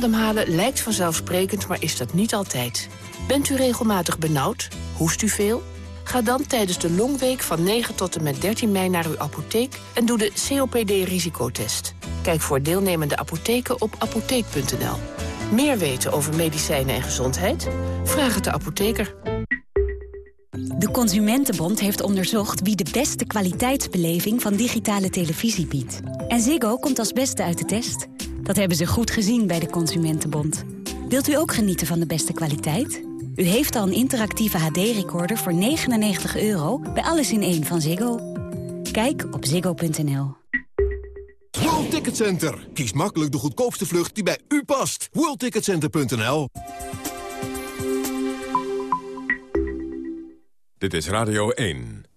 Ademhalen lijkt vanzelfsprekend, maar is dat niet altijd. Bent u regelmatig benauwd? Hoest u veel? Ga dan tijdens de longweek van 9 tot en met 13 mei naar uw apotheek... en doe de COPD-risicotest. Kijk voor deelnemende apotheken op apotheek.nl. Meer weten over medicijnen en gezondheid? Vraag het de apotheker. De Consumentenbond heeft onderzocht wie de beste kwaliteitsbeleving van digitale televisie biedt. En Ziggo komt als beste uit de test. Dat hebben ze goed gezien bij de Consumentenbond. Wilt u ook genieten van de beste kwaliteit? U heeft al een interactieve HD-recorder voor 99 euro bij Alles in één van Ziggo. Kijk op ziggo.nl. World Ticket Center. Kies makkelijk de goedkoopste vlucht die bij u past. WorldTicketCenter.nl Dit is Radio 1.